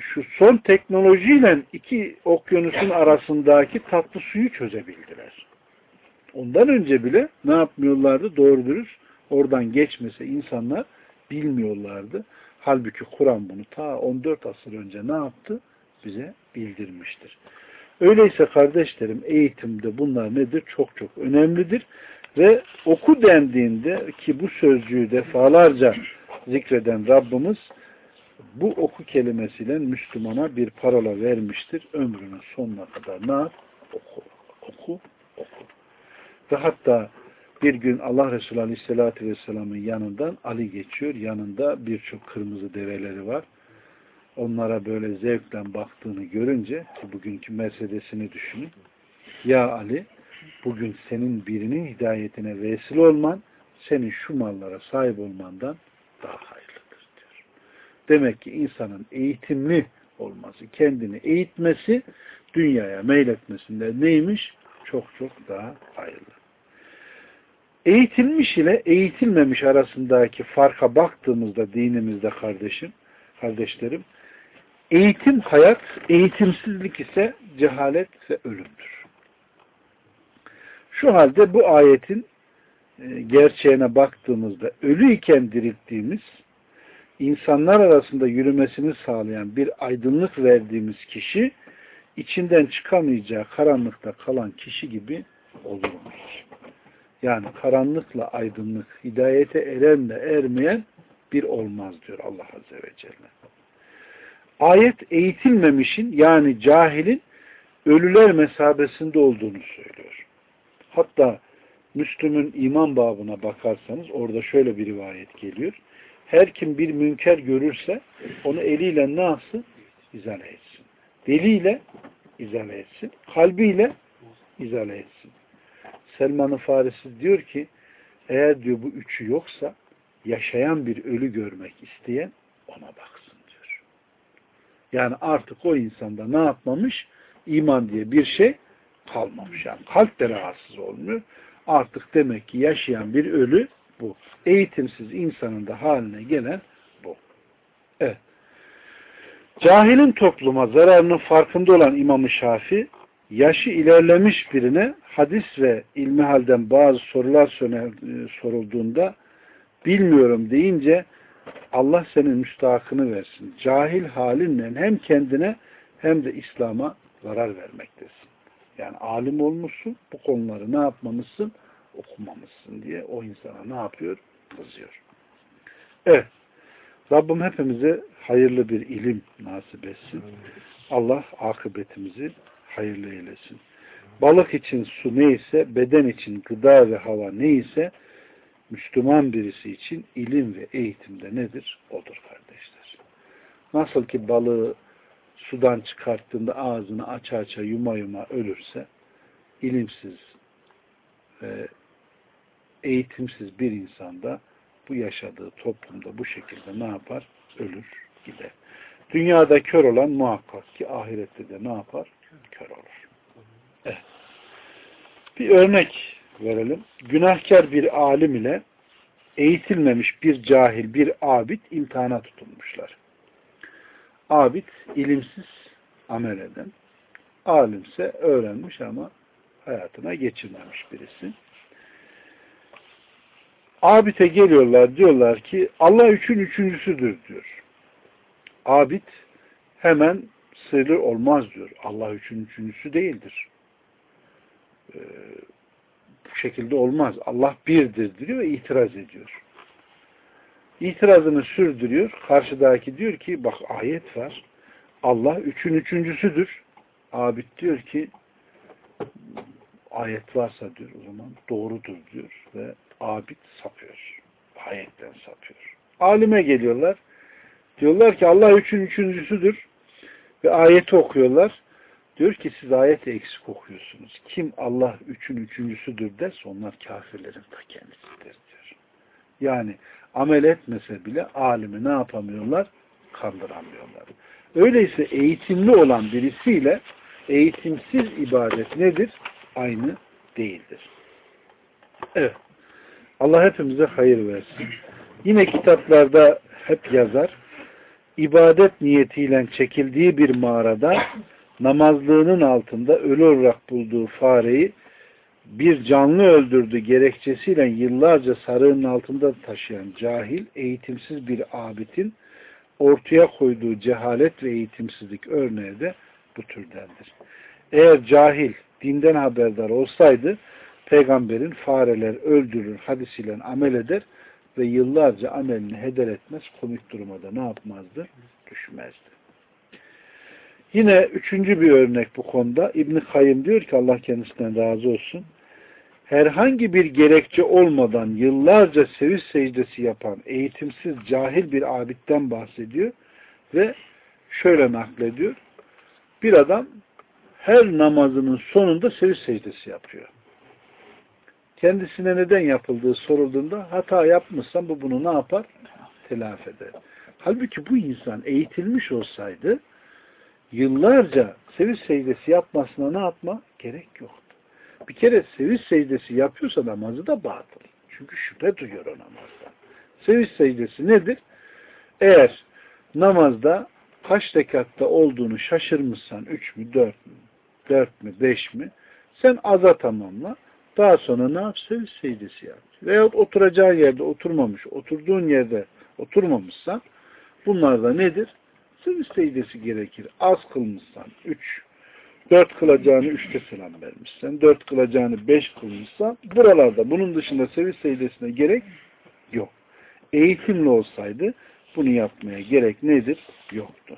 şu son teknolojiyle iki okyanusun arasındaki tatlı suyu çözebildiler. Ondan önce bile ne yapmıyorlardı? Doğru dürüst oradan geçmese insanlar bilmiyorlardı. Halbuki Kur'an bunu ta 14 asır önce ne yaptı? Bize bildirmiştir. Öyleyse kardeşlerim eğitimde bunlar nedir? Çok çok önemlidir. Ve oku dendiğinde ki bu sözcüğü defalarca zikreden Rabbimiz bu oku kelimesiyle Müslümana bir parola vermiştir. Ömrünün sonuna kadar ne yap? Oku, oku, oku. Ve hatta bir gün Allah Resulü Aleyhisselatü Vesselam'ın yanından Ali geçiyor. Yanında birçok kırmızı develeri var onlara böyle zevkle baktığını görünce ki bugünkü Mercedes'ini düşünün. Ya Ali bugün senin birinin hidayetine vesile olman senin şu mallara sahip olmandan daha diyor. Demek ki insanın eğitimli olması, kendini eğitmesi, dünyaya meyletmesinde neymiş? Çok çok daha hayırlı. Eğitilmiş ile eğitilmemiş arasındaki farka baktığımızda dinimizde kardeşim, kardeşlerim, Eğitim hayat, eğitimsizlik ise cehalet ve ölümdür. Şu halde bu ayetin e, gerçeğine baktığımızda ölü iken dirilttiğimiz, insanlar arasında yürümesini sağlayan bir aydınlık verdiğimiz kişi, içinden çıkamayacağı karanlıkta kalan kişi gibi olurmuş. Yani karanlıkla aydınlık, hidayete erenle ermeyen bir olmaz diyor Allah Azze ve Celle ayet eğitilmemişin yani cahilin ölüler mesabesinde olduğunu söylüyor. Hatta Müslüm'ün iman babına bakarsanız orada şöyle bir rivayet geliyor. Her kim bir münker görürse onu eliyle ne yapsın? İzale etsin. Deliyle izale etsin. Kalbiyle izale etsin. Selman-ı Farisi diyor ki eğer diyor bu üçü yoksa yaşayan bir ölü görmek isteyen ona baksın. Yani artık o insanda ne yapmamış? İman diye bir şey kalmamış. Yani kalp de rahatsız olmuyor. Artık demek ki yaşayan bir ölü bu. Eğitimsiz insanın da haline gelen bu. Evet. Cahilin topluma zararının farkında olan İmam-ı Şafi, yaşı ilerlemiş birine hadis ve ilmi halden bazı sorular sorulduğunda bilmiyorum deyince Allah senin müstahakını versin. Cahil halinle hem kendine hem de İslam'a zarar vermektesin. Yani alim olmuşsun, bu konuları ne yapmamışsın? Okumamışsın diye o insana ne yapıyor? Kızıyor. Evet. Rabbim hepimize hayırlı bir ilim nasip etsin. Allah akıbetimizi hayırlı eylesin. Balık için su neyse, beden için gıda ve hava neyse, Müslüman birisi için ilim ve eğitimde nedir? Odur kardeşler. Nasıl ki balığı sudan çıkarttığında ağzını aça aça yuma yuma ölürse ilimsiz ve eğitimsiz bir insanda bu yaşadığı toplumda bu şekilde ne yapar? Ölür gider. Dünyada kör olan muhakkak ki ahirette de ne yapar? Kör olur. Evet. Bir örnek verelim. Günahkar bir alim ile eğitilmemiş bir cahil, bir abid imtihana tutulmuşlar. Abid ilimsiz amel eden, alimse öğrenmiş ama hayatına geçirmemiş birisi. Abid'e geliyorlar diyorlar ki Allah üçün üçüncüsüdür diyor. Abid hemen sırrı olmaz diyor. Allah üçün üçüncüsü değildir. Ee, bu şekilde olmaz. Allah birdir diyor ve itiraz ediyor. İtirazını sürdürüyor. Karşıdaki diyor ki bak ayet var. Allah üçün üçüncüsüdür. Abid diyor ki ayet varsa diyor o zaman doğrudur diyor ve abid sapıyor. Ayetten sapıyor. Alime geliyorlar. Diyorlar ki Allah üçün üçüncüsüdür ve ayeti okuyorlar. Diyor ki siz ayeti eksik okuyorsunuz. Kim Allah üçün üçüncüsüdür derse onlar kafirlerin ta kendisidir diyor. Yani amel etmese bile alimi ne yapamıyorlar? Kandıramıyorlar. Öyleyse eğitimli olan birisiyle eğitimsiz ibadet nedir? Aynı değildir. Evet. Allah hepimize hayır versin. Yine kitaplarda hep yazar. İbadet niyetiyle çekildiği bir mağarada namazlığının altında ölü olarak bulduğu fareyi bir canlı öldürdü gerekçesiyle yıllarca sarığın altında taşıyan cahil, eğitimsiz bir abidin ortaya koyduğu cehalet ve eğitimsizlik örneği de bu türdendir. Eğer cahil, dinden haberdar olsaydı peygamberin fareler öldürür hadisiyle amel eder ve yıllarca amelini heder etmez, komik duruma da ne yapmazdı? Düşmezdi. Yine üçüncü bir örnek bu konuda. İbn Kayyım diyor ki Allah kendisinden razı olsun. Herhangi bir gerekçe olmadan yıllarca seviş secdesi yapan eğitimsiz cahil bir abitten bahsediyor ve şöyle naklediyor. Bir adam her namazının sonunda seviş secdesi yapıyor. Kendisine neden yapıldığı sorulduğunda hata yapmışsan bu bunu ne yapar? Telafi eder. Halbuki bu insan eğitilmiş olsaydı yıllarca seviş secdesi yapmasına ne yapma? Gerek yoktu. Bir kere seviş secdesi yapıyorsa namazı da batıl. Çünkü şüphe duyuyor o namazda. Seviş secdesi nedir? Eğer namazda kaç rekatta olduğunu şaşırmışsan üç mü, dört mü, dört mü, beş mi sen aza tamamla. Daha sonra ne yap? Seviş secdesi yap. Veyahut oturacağın yerde oturmamış, oturduğun yerde oturmamışsan bunlar da nedir? Seviş secdesi gerekir. Az kılmışsan üç, dört kılacağını üçte selam vermişsen, dört kılacağını beş kılmışsan buralarda bunun dışında seviş secdesine gerek yok. Eğitimli olsaydı bunu yapmaya gerek nedir? Yoktu.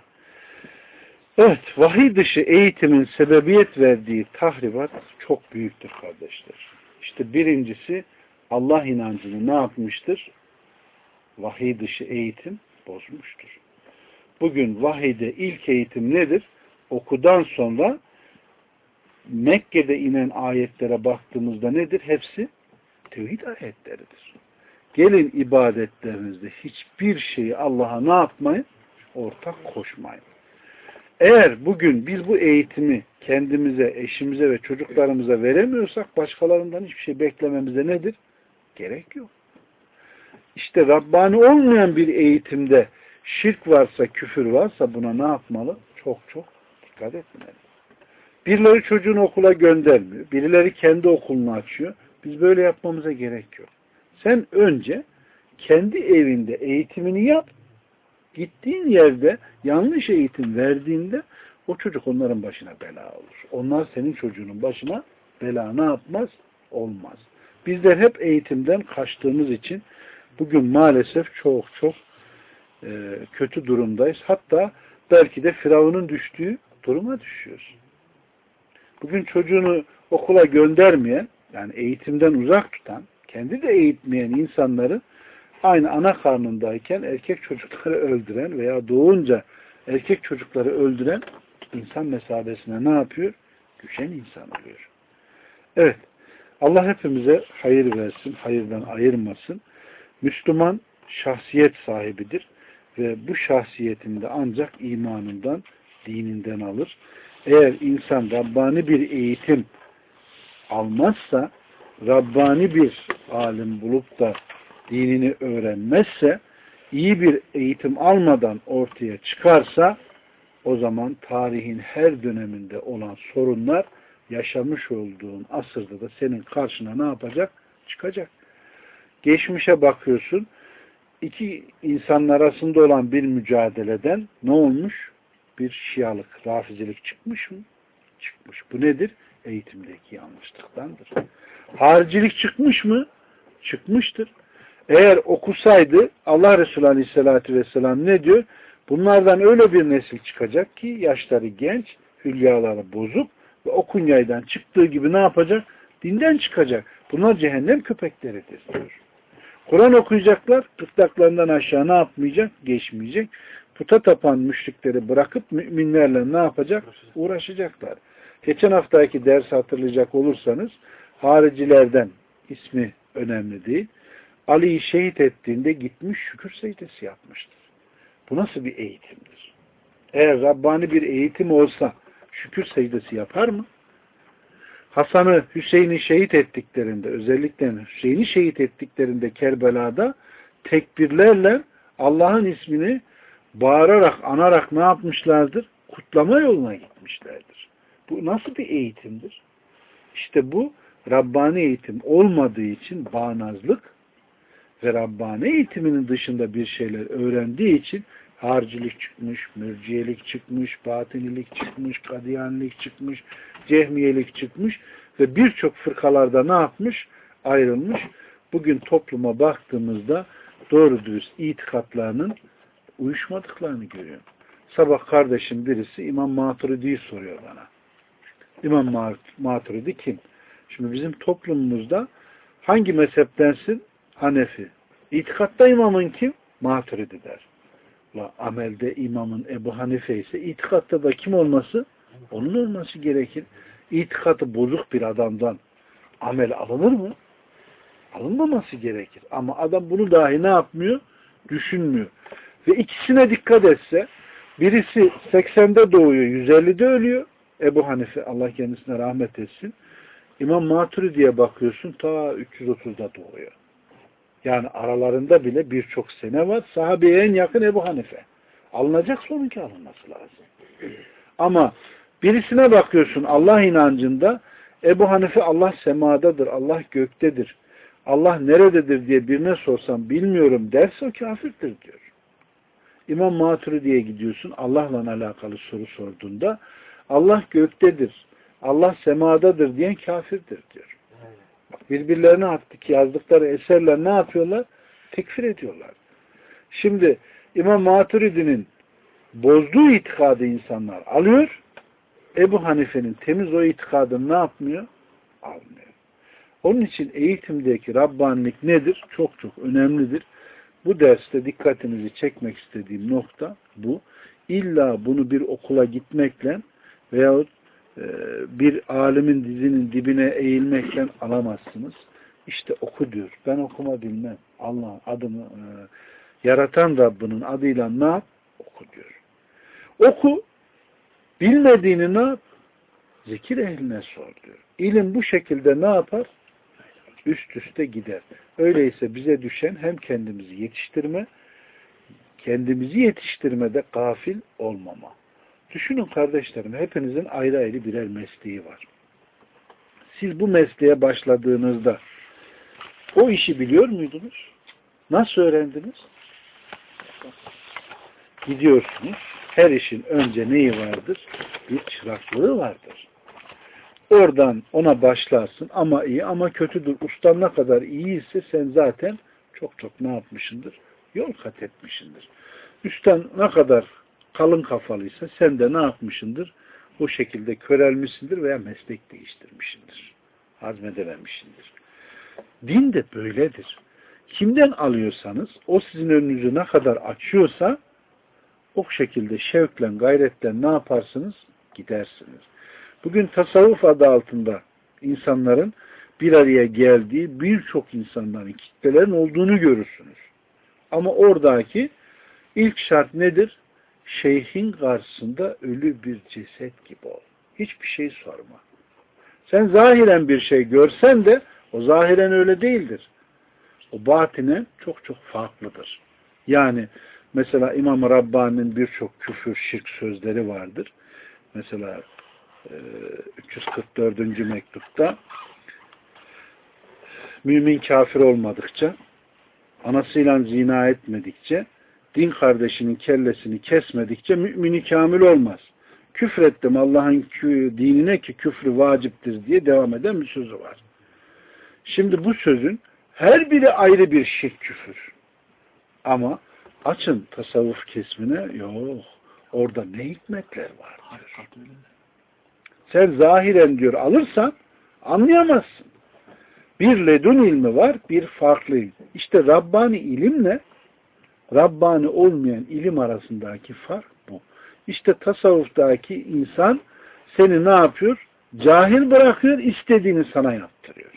Evet, vahiy dışı eğitimin sebebiyet verdiği tahribat çok büyüktür kardeşler. İşte birincisi Allah inancını ne yapmıştır? Vahiy dışı eğitim bozmuştur. Bugün vahiyde ilk eğitim nedir? Okudan sonra Mekke'de inen ayetlere baktığımızda nedir? Hepsi tevhid ayetleridir. Gelin ibadetlerinizde hiçbir şeyi Allah'a ne yapmayın? Ortak koşmayın. Eğer bugün biz bu eğitimi kendimize, eşimize ve çocuklarımıza veremiyorsak başkalarından hiçbir şey beklememize nedir? Gerek yok. İşte Rabbani olmayan bir eğitimde şirk varsa, küfür varsa buna ne yapmalı? Çok çok dikkat etmeli. Birileri çocuğunu okula göndermiyor. Birileri kendi okulunu açıyor. Biz böyle yapmamıza gerek yok. Sen önce kendi evinde eğitimini yap. Gittiğin yerde yanlış eğitim verdiğinde o çocuk onların başına bela olur. Onlar senin çocuğunun başına bela ne yapmaz? Olmaz. Bizler hep eğitimden kaçtığımız için bugün maalesef çok çok e, kötü durumdayız. Hatta belki de Firavun'un düştüğü duruma düşüyoruz. Bugün çocuğunu okula göndermeyen, yani eğitimden uzak tutan, kendi de eğitmeyen insanların aynı ana karnındayken erkek çocukları öldüren veya doğunca erkek çocukları öldüren insan mesabesine ne yapıyor? Düşen insan oluyor. Evet. Allah hepimize hayır versin, hayırdan ayırmasın. Müslüman şahsiyet sahibidir ve bu şahsiyetinde ancak imanından, dininden alır. Eğer insan Rabbani bir eğitim almazsa, Rabbani bir alim bulup da dinini öğrenmezse, iyi bir eğitim almadan ortaya çıkarsa, o zaman tarihin her döneminde olan sorunlar yaşamış olduğun asırda da senin karşına ne yapacak? Çıkacak. Geçmişe bakıyorsun, iki insan arasında olan bir mücadeleden ne olmuş? Bir şialık, rafizilik çıkmış mı? Çıkmış. Bu nedir? Eğitimdeki yanlışlıktandır. Haricilik çıkmış mı? Çıkmıştır. Eğer okusaydı Allah Resulü Aleyhisselatü Vesselam ne diyor? Bunlardan öyle bir nesil çıkacak ki yaşları genç, hülyaları bozuk ve o kunyaydan çıktığı gibi ne yapacak? Dinden çıkacak. Bunlar cehennem köpekleridir diyor. Kur'an okuyacaklar, gırtlaklarından aşağı ne yapmayacak? Geçmeyecek. Puta tapan müşrikleri bırakıp müminlerle ne yapacak? Uğraşacaklar. Geçen haftaki ders hatırlayacak olursanız haricilerden ismi önemli değil. Ali'yi şehit ettiğinde gitmiş şükür secdesi yapmıştır. Bu nasıl bir eğitimdir? Eğer Rabbani bir eğitim olsa şükür secdesi yapar mı? Hasan'ı Hüseyin'i şehit ettiklerinde özellikle Hüseyin'i şehit ettiklerinde Kerbela'da tekbirlerle Allah'ın ismini bağırarak, anarak ne yapmışlardır? Kutlama yoluna gitmişlerdir. Bu nasıl bir eğitimdir? İşte bu Rabbani eğitim olmadığı için bağnazlık ve Rabbani eğitiminin dışında bir şeyler öğrendiği için harcilik çıkmış, mürciyelik çıkmış, batinilik çıkmış, kadiyanilik çıkmış, cehmiyelik çıkmış ve birçok fırkalarda ne yapmış? Ayrılmış. Bugün topluma baktığımızda doğru dürüst itikatlarının uyuşmadıklarını görüyorum. Sabah kardeşim birisi İmam Maturidi'yi soruyor bana. İmam Maturidi kim? Şimdi bizim toplumumuzda hangi mezheptensin? Hanefi. İtikatta imamın kim? Maturidi der. La, amelde imamın Ebu Hanife ise itikatta da kim olması? Onun olması gerekir. İtikatı bozuk bir adamdan amel alınır mı? Alınmaması gerekir. Ama adam bunu dahi ne yapmıyor? Düşünmüyor. Ve ikisine dikkat etse birisi 80'de doğuyor, 150'de ölüyor. Ebu Hanife Allah kendisine rahmet etsin. İmam Maturi diye bakıyorsun ta 330'da doğuyor. Yani aralarında bile birçok sene var. Sahabeye en yakın Ebu Hanife. Alınacak sonunki alınması lazım. Ama birisine bakıyorsun Allah inancında Ebu Hanife Allah semadadır, Allah göktedir. Allah nerededir diye birine sorsam bilmiyorum derse o kafirdir diyor. İmam Maturi diye gidiyorsun Allah'la alakalı soru sorduğunda Allah göktedir, Allah semadadır diyen kafirdir diyor. Birbirlerine attık yazdıkları eserler ne yapıyorlar? Tekfir ediyorlar. Şimdi İmam Maturidi'nin bozduğu itikadı insanlar alıyor. Ebu Hanife'nin temiz o itikadını ne yapmıyor? Almıyor. Onun için eğitimdeki Rabbanilik nedir? Çok çok önemlidir. Bu derste dikkatinizi çekmek istediğim nokta bu. İlla bunu bir okula gitmekle veyahut bir alimin dizinin dibine eğilmekle alamazsınız. İşte oku diyor. Ben okuma bilmem. Allah adını e, yaratan Rabbinin adıyla ne yap? Oku diyor. Oku. Bilmediğini ne yap? Zikir ehline sor diyor. İlim bu şekilde ne yapar? Üst üste gider. Öyleyse bize düşen hem kendimizi yetiştirme, kendimizi yetiştirmede gafil olmama. Düşünün kardeşlerim, hepinizin ayrı ayrı birer mesleği var. Siz bu mesleğe başladığınızda o işi biliyor muydunuz? Nasıl öğrendiniz? Gidiyorsunuz. Her işin önce neyi vardır? Bir çıraklığı vardır. Oradan ona başlarsın ama iyi ama kötüdür. Ustan ne kadar iyiyse sen zaten çok çok ne yapmışındır? Yol kat etmişindir. Üstten ne kadar kalın kafalıysa sen de ne yapmışındır? Bu şekilde körelmişsindir veya meslek değiştirmişindir. Hazmedememişsindir. Din de böyledir. Kimden alıyorsanız o sizin önünüzü ne kadar açıyorsa o şekilde şevkle, gayretle ne yaparsınız? Gidersiniz. Bugün tasavvuf adı altında insanların bir araya geldiği birçok insanların, kitlelerin olduğunu görürsünüz. Ama oradaki ilk şart nedir? Şeyhin karşısında ölü bir ceset gibi ol. Hiçbir şey sorma. Sen zahiren bir şey görsen de o zahiren öyle değildir. O batine çok çok farklıdır. Yani mesela İmam Rabbani'nin birçok küfür, şirk sözleri vardır. Mesela 344. mektupta mümin kafir olmadıkça anasıyla zina etmedikçe din kardeşinin kellesini kesmedikçe mümini kamil olmaz. Küfrettim Allah'ın dinine ki küfrü vaciptir diye devam eden bir sözü var. Şimdi bu sözün her biri ayrı bir şirk küfür. Ama açın tasavvuf kesmine yok. Orada ne hikmetler var diyor. Sen zahiren diyor alırsan anlayamazsın. Bir ledun ilmi var, bir farklı ilim. İşte Rabbani ilimle Rabbani olmayan ilim arasındaki fark bu. İşte tasavvuftaki insan seni ne yapıyor? Cahil bırakıyor, istediğini sana yaptırıyor.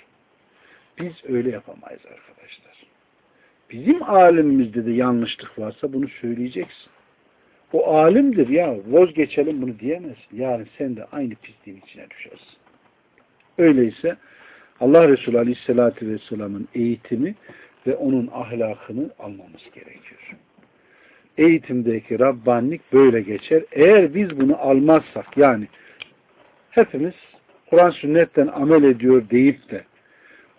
Biz öyle yapamayız arkadaşlar. Bizim alimimizde de yanlışlık varsa bunu söyleyeceksin. O alimdir ya, vazgeçelim bunu diyemezsin. Yarın sen de aynı pisliğin içine düşersin. Öyleyse Allah Resulü Aleyhisselatü Vesselam'ın eğitimi ve onun ahlakını almamız gerekiyor. Eğitimdeki Rabbanlik böyle geçer. Eğer biz bunu almazsak yani hepimiz Kur'an sünnetten amel ediyor deyip de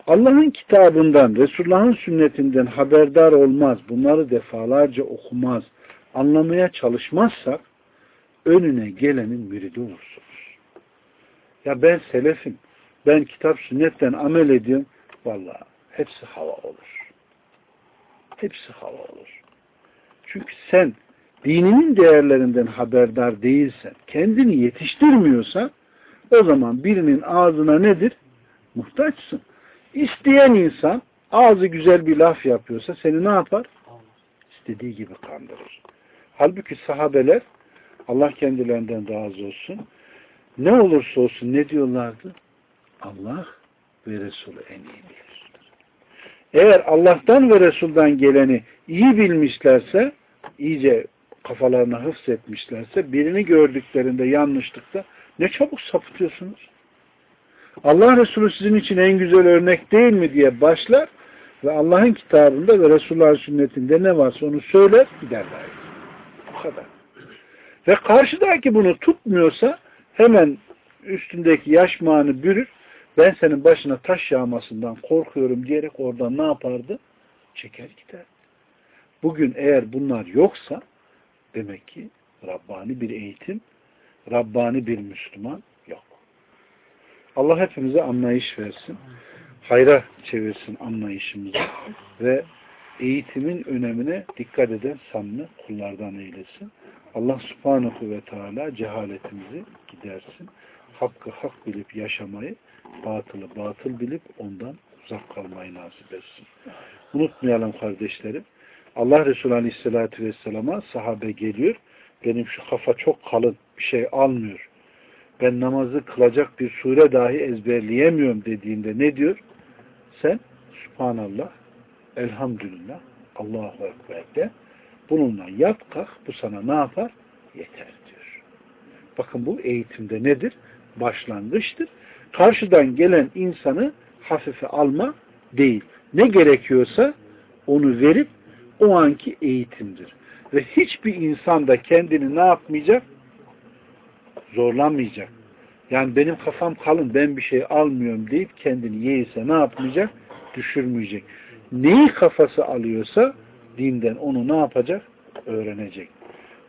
Allah'ın kitabından, Resulullah'ın sünnetinden haberdar olmaz, bunları defalarca okumaz, anlamaya çalışmazsak önüne gelenin müridi olursunuz. Ya ben selefim, ben kitap sünnetten amel ediyorum. Vallahi hepsi hava olur. Hepsi hava olur. Çünkü sen dininin değerlerinden haberdar değilsen, kendini yetiştirmiyorsan o zaman birinin ağzına nedir? Muhtaçsın. İsteyen insan ağzı güzel bir laf yapıyorsa seni ne yapar? İstediği gibi kandırır. Halbuki sahabeler Allah kendilerinden razı olsun ne olursa olsun ne diyorlardı? Allah ve Resulü en iyi bilir. Eğer Allah'tan ve Resul'dan geleni iyi bilmişlerse, iyice kafalarına hıfzetmişlerse, birini gördüklerinde yanlışlıkta ne çabuk sapıtıyorsunuz. Allah Resulü sizin için en güzel örnek değil mi diye başlar ve Allah'ın kitabında ve Resulullah'ın sünnetinde ne varsa onu söyler giderler. Bu kadar. Ve karşıdaki bunu tutmuyorsa hemen üstündeki yaşmağını bürür ben senin başına taş yağmasından korkuyorum diyerek oradan ne yapardı? Çeker gider. Bugün eğer bunlar yoksa demek ki Rabbani bir eğitim, Rabbani bir Müslüman yok. Allah hepimize anlayış versin. Hayra çevirsin anlayışımızı ve eğitimin önemine dikkat eden samimi kullardan eylesin. Allah subhanahu ve teala cehaletimizi gidersin. Hakkı hak bilip yaşamayı batılı batıl bilip ondan uzak kalmayı nasip etsin. Unutmayalım kardeşlerim. Allah Resulü Aleyhisselatü Vesselam'a sahabe geliyor. Benim şu kafa çok kalın. Bir şey almıyor. Ben namazı kılacak bir sure dahi ezberleyemiyorum dediğinde ne diyor? Sen Subhanallah, Elhamdülillah, Allahu Ekber de bununla yat kalk bu sana ne yapar? Yeter diyor. Bakın bu eğitimde nedir? Başlangıçtır karşıdan gelen insanı hafife alma değil. Ne gerekiyorsa onu verip o anki eğitimdir. Ve hiçbir insan da kendini ne yapmayacak? Zorlanmayacak. Yani benim kafam kalın ben bir şey almıyorum deyip kendini yeğse ne yapmayacak? Düşürmeyecek. Neyi kafası alıyorsa dinden onu ne yapacak? Öğrenecek.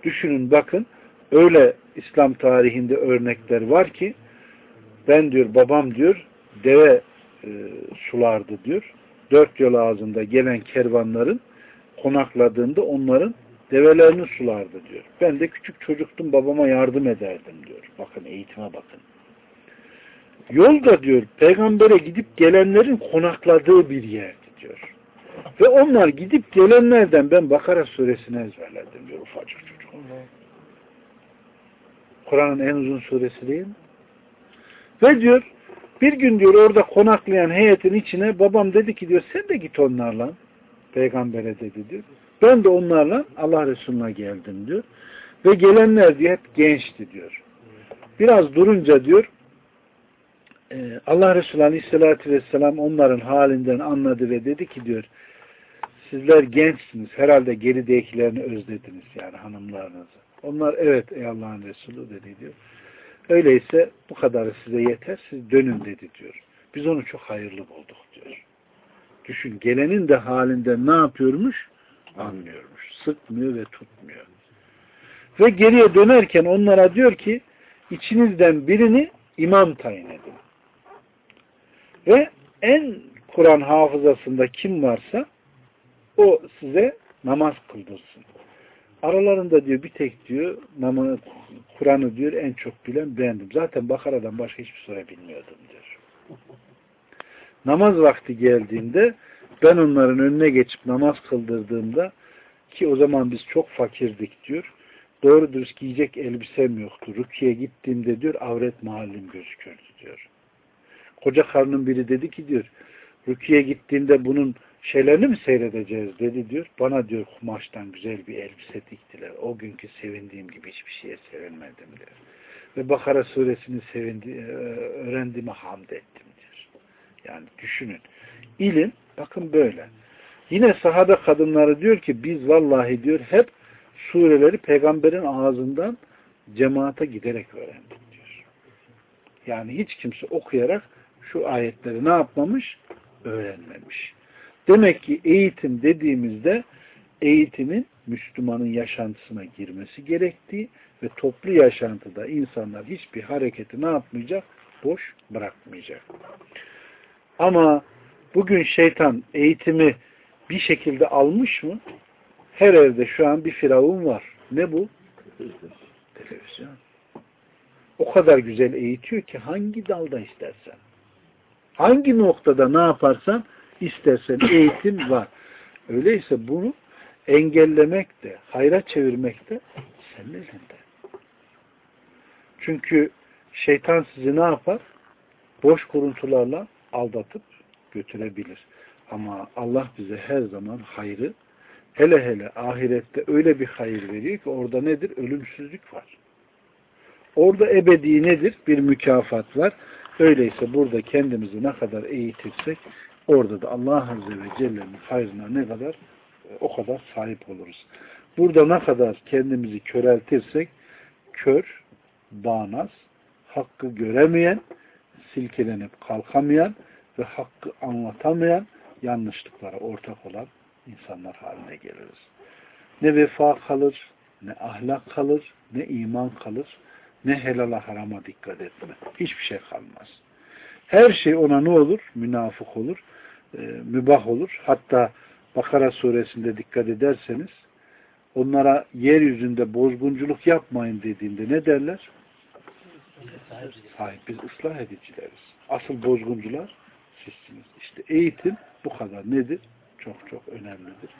Düşünün bakın öyle İslam tarihinde örnekler var ki ben diyor babam diyor deve e, sulardı diyor. Dört yol ağzında gelen kervanların konakladığında onların develerini sulardı diyor. Ben de küçük çocuktum babama yardım ederdim diyor. Bakın eğitime bakın. Yolda diyor peygambere gidip gelenlerin konakladığı bir yerdi diyor. Ve onlar gidip gelenlerden ben Bakara suresini ezberledim diyor ufacık çocuk. Kur'an'ın en uzun suresi değil mi? Ve diyor bir gün diyor orada konaklayan heyetin içine babam dedi ki diyor sen de git onlarla peygambere dedi diyor. Ben de onlarla Allah Resulü'ne geldim diyor. Ve gelenler diyor hep gençti diyor. Biraz durunca diyor e, Allah Resulü Aleyhisselatü Vesselam onların halinden anladı ve dedi ki diyor sizler gençsiniz. Herhalde geridekilerini özlediniz yani hanımlarınızı. Onlar evet ey Allah'ın Resulü dedi diyor. Öyleyse bu kadarı size yeter. Siz dönün dedi diyor. Biz onu çok hayırlı bulduk diyor. Düşün gelenin de halinden ne yapıyormuş? Anlıyormuş. Sıkmıyor ve tutmuyor. Ve geriye dönerken onlara diyor ki içinizden birini imam tayin edin. Ve en Kur'an hafızasında kim varsa o size namaz kıldırsın. Aralarında diyor bir tek diyor namaz Kur'an'ı diyor en çok bilen bendim. Zaten Bakara'dan başka hiçbir sure bilmiyordum diyor. *laughs* Namaz vakti geldiğinde ben onların önüne geçip namaz kıldırdığımda ki o zaman biz çok fakirdik diyor. Doğru dürüst giyecek elbisem yoktu. Rukiye gittiğimde diyor avret mahallim gözükürdü diyor. Koca karnın biri dedi ki diyor Rukiye gittiğinde bunun şeylerini mi seyredeceğiz dedi diyor. Bana diyor kumaştan güzel bir elbise diktiler. O günkü sevindiğim gibi hiçbir şeye sevinmedim diyor. Ve Bakara suresini sevindi, e, öğrendiğime hamd ettim diyor. Yani düşünün. İlim bakın böyle. Yine sahabe kadınları diyor ki biz vallahi diyor hep sureleri peygamberin ağzından cemaate giderek öğrendik diyor. Yani hiç kimse okuyarak şu ayetleri ne yapmamış? Öğrenmemiş. Demek ki eğitim dediğimizde eğitimin Müslümanın yaşantısına girmesi gerektiği ve toplu yaşantıda insanlar hiçbir hareketi ne yapmayacak? Boş bırakmayacak. Ama bugün şeytan eğitimi bir şekilde almış mı? Her evde şu an bir firavun var. Ne bu? Televizyon. O kadar güzel eğitiyor ki hangi dalda istersen. Hangi noktada ne yaparsan istersen eğitim var. Öyleyse bunu engellemek de, hayra çevirmek de senin elinde. Çünkü şeytan sizi ne yapar? Boş kuruntularla aldatıp götürebilir. Ama Allah bize her zaman hayrı, hele hele ahirette öyle bir hayır veriyor ki orada nedir? Ölümsüzlük var. Orada ebedi nedir? Bir mükafat var. Öyleyse burada kendimizi ne kadar eğitirsek orada da Allah Azze ve Celle'nin hayrına ne kadar e, o kadar sahip oluruz. Burada ne kadar kendimizi köreltirsek kör, bağnaz, hakkı göremeyen, silkelenip kalkamayan ve hakkı anlatamayan, yanlışlıklara ortak olan insanlar haline geliriz. Ne vefa kalır, ne ahlak kalır, ne iman kalır, ne helala harama dikkat etme. Hiçbir şey kalmaz. Her şey ona ne olur? Münafık olur, e, mübah olur. Hatta Bakara suresinde dikkat ederseniz onlara yeryüzünde bozgunculuk yapmayın dediğinde ne derler? Hayır, biz ıslah edicileriz. Asıl bozguncular sizsiniz. İşte eğitim bu kadar nedir? Çok çok önemlidir.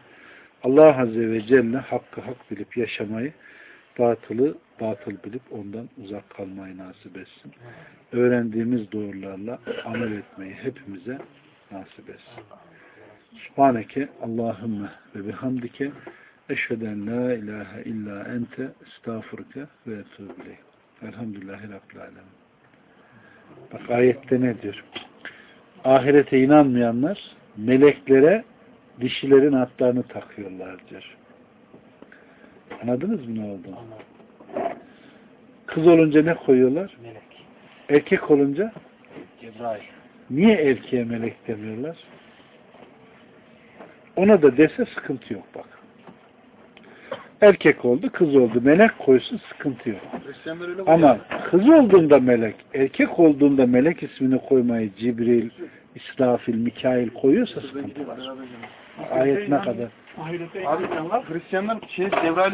Allah Azze ve Celle hakkı hak bilip yaşamayı, batılı batıl bilip ondan uzak kalmayı nasip etsin. Öğrendiğimiz doğrularla amel etmeyi hepimize nasip etsin. Subhaneke Allahümme ve bihamdike eşheden la ilahe illa ente estağfurke ve etûbü Elhamdülillahi Rabbil Alemin. Bak ayette ne diyor? Ahirete inanmayanlar meleklere dişilerin atlarını takıyorlar diyor. Anladınız mı ne oldu? Kız olunca ne koyuyorlar? Melek. Erkek olunca Cebrail. niye erkeğe melek demiyorlar? Ona da dese sıkıntı yok bak. Erkek oldu, kız oldu. Melek koysun sıkıntı yok. Hristiyanlar öyle Ama kız olduğunda melek, erkek olduğunda melek ismini koymayı Cibril, İsrafil, Mikail koyuyorsa sıkıntı var. Ayet ne kadar? Abi Hristiyanlar şey Cebrail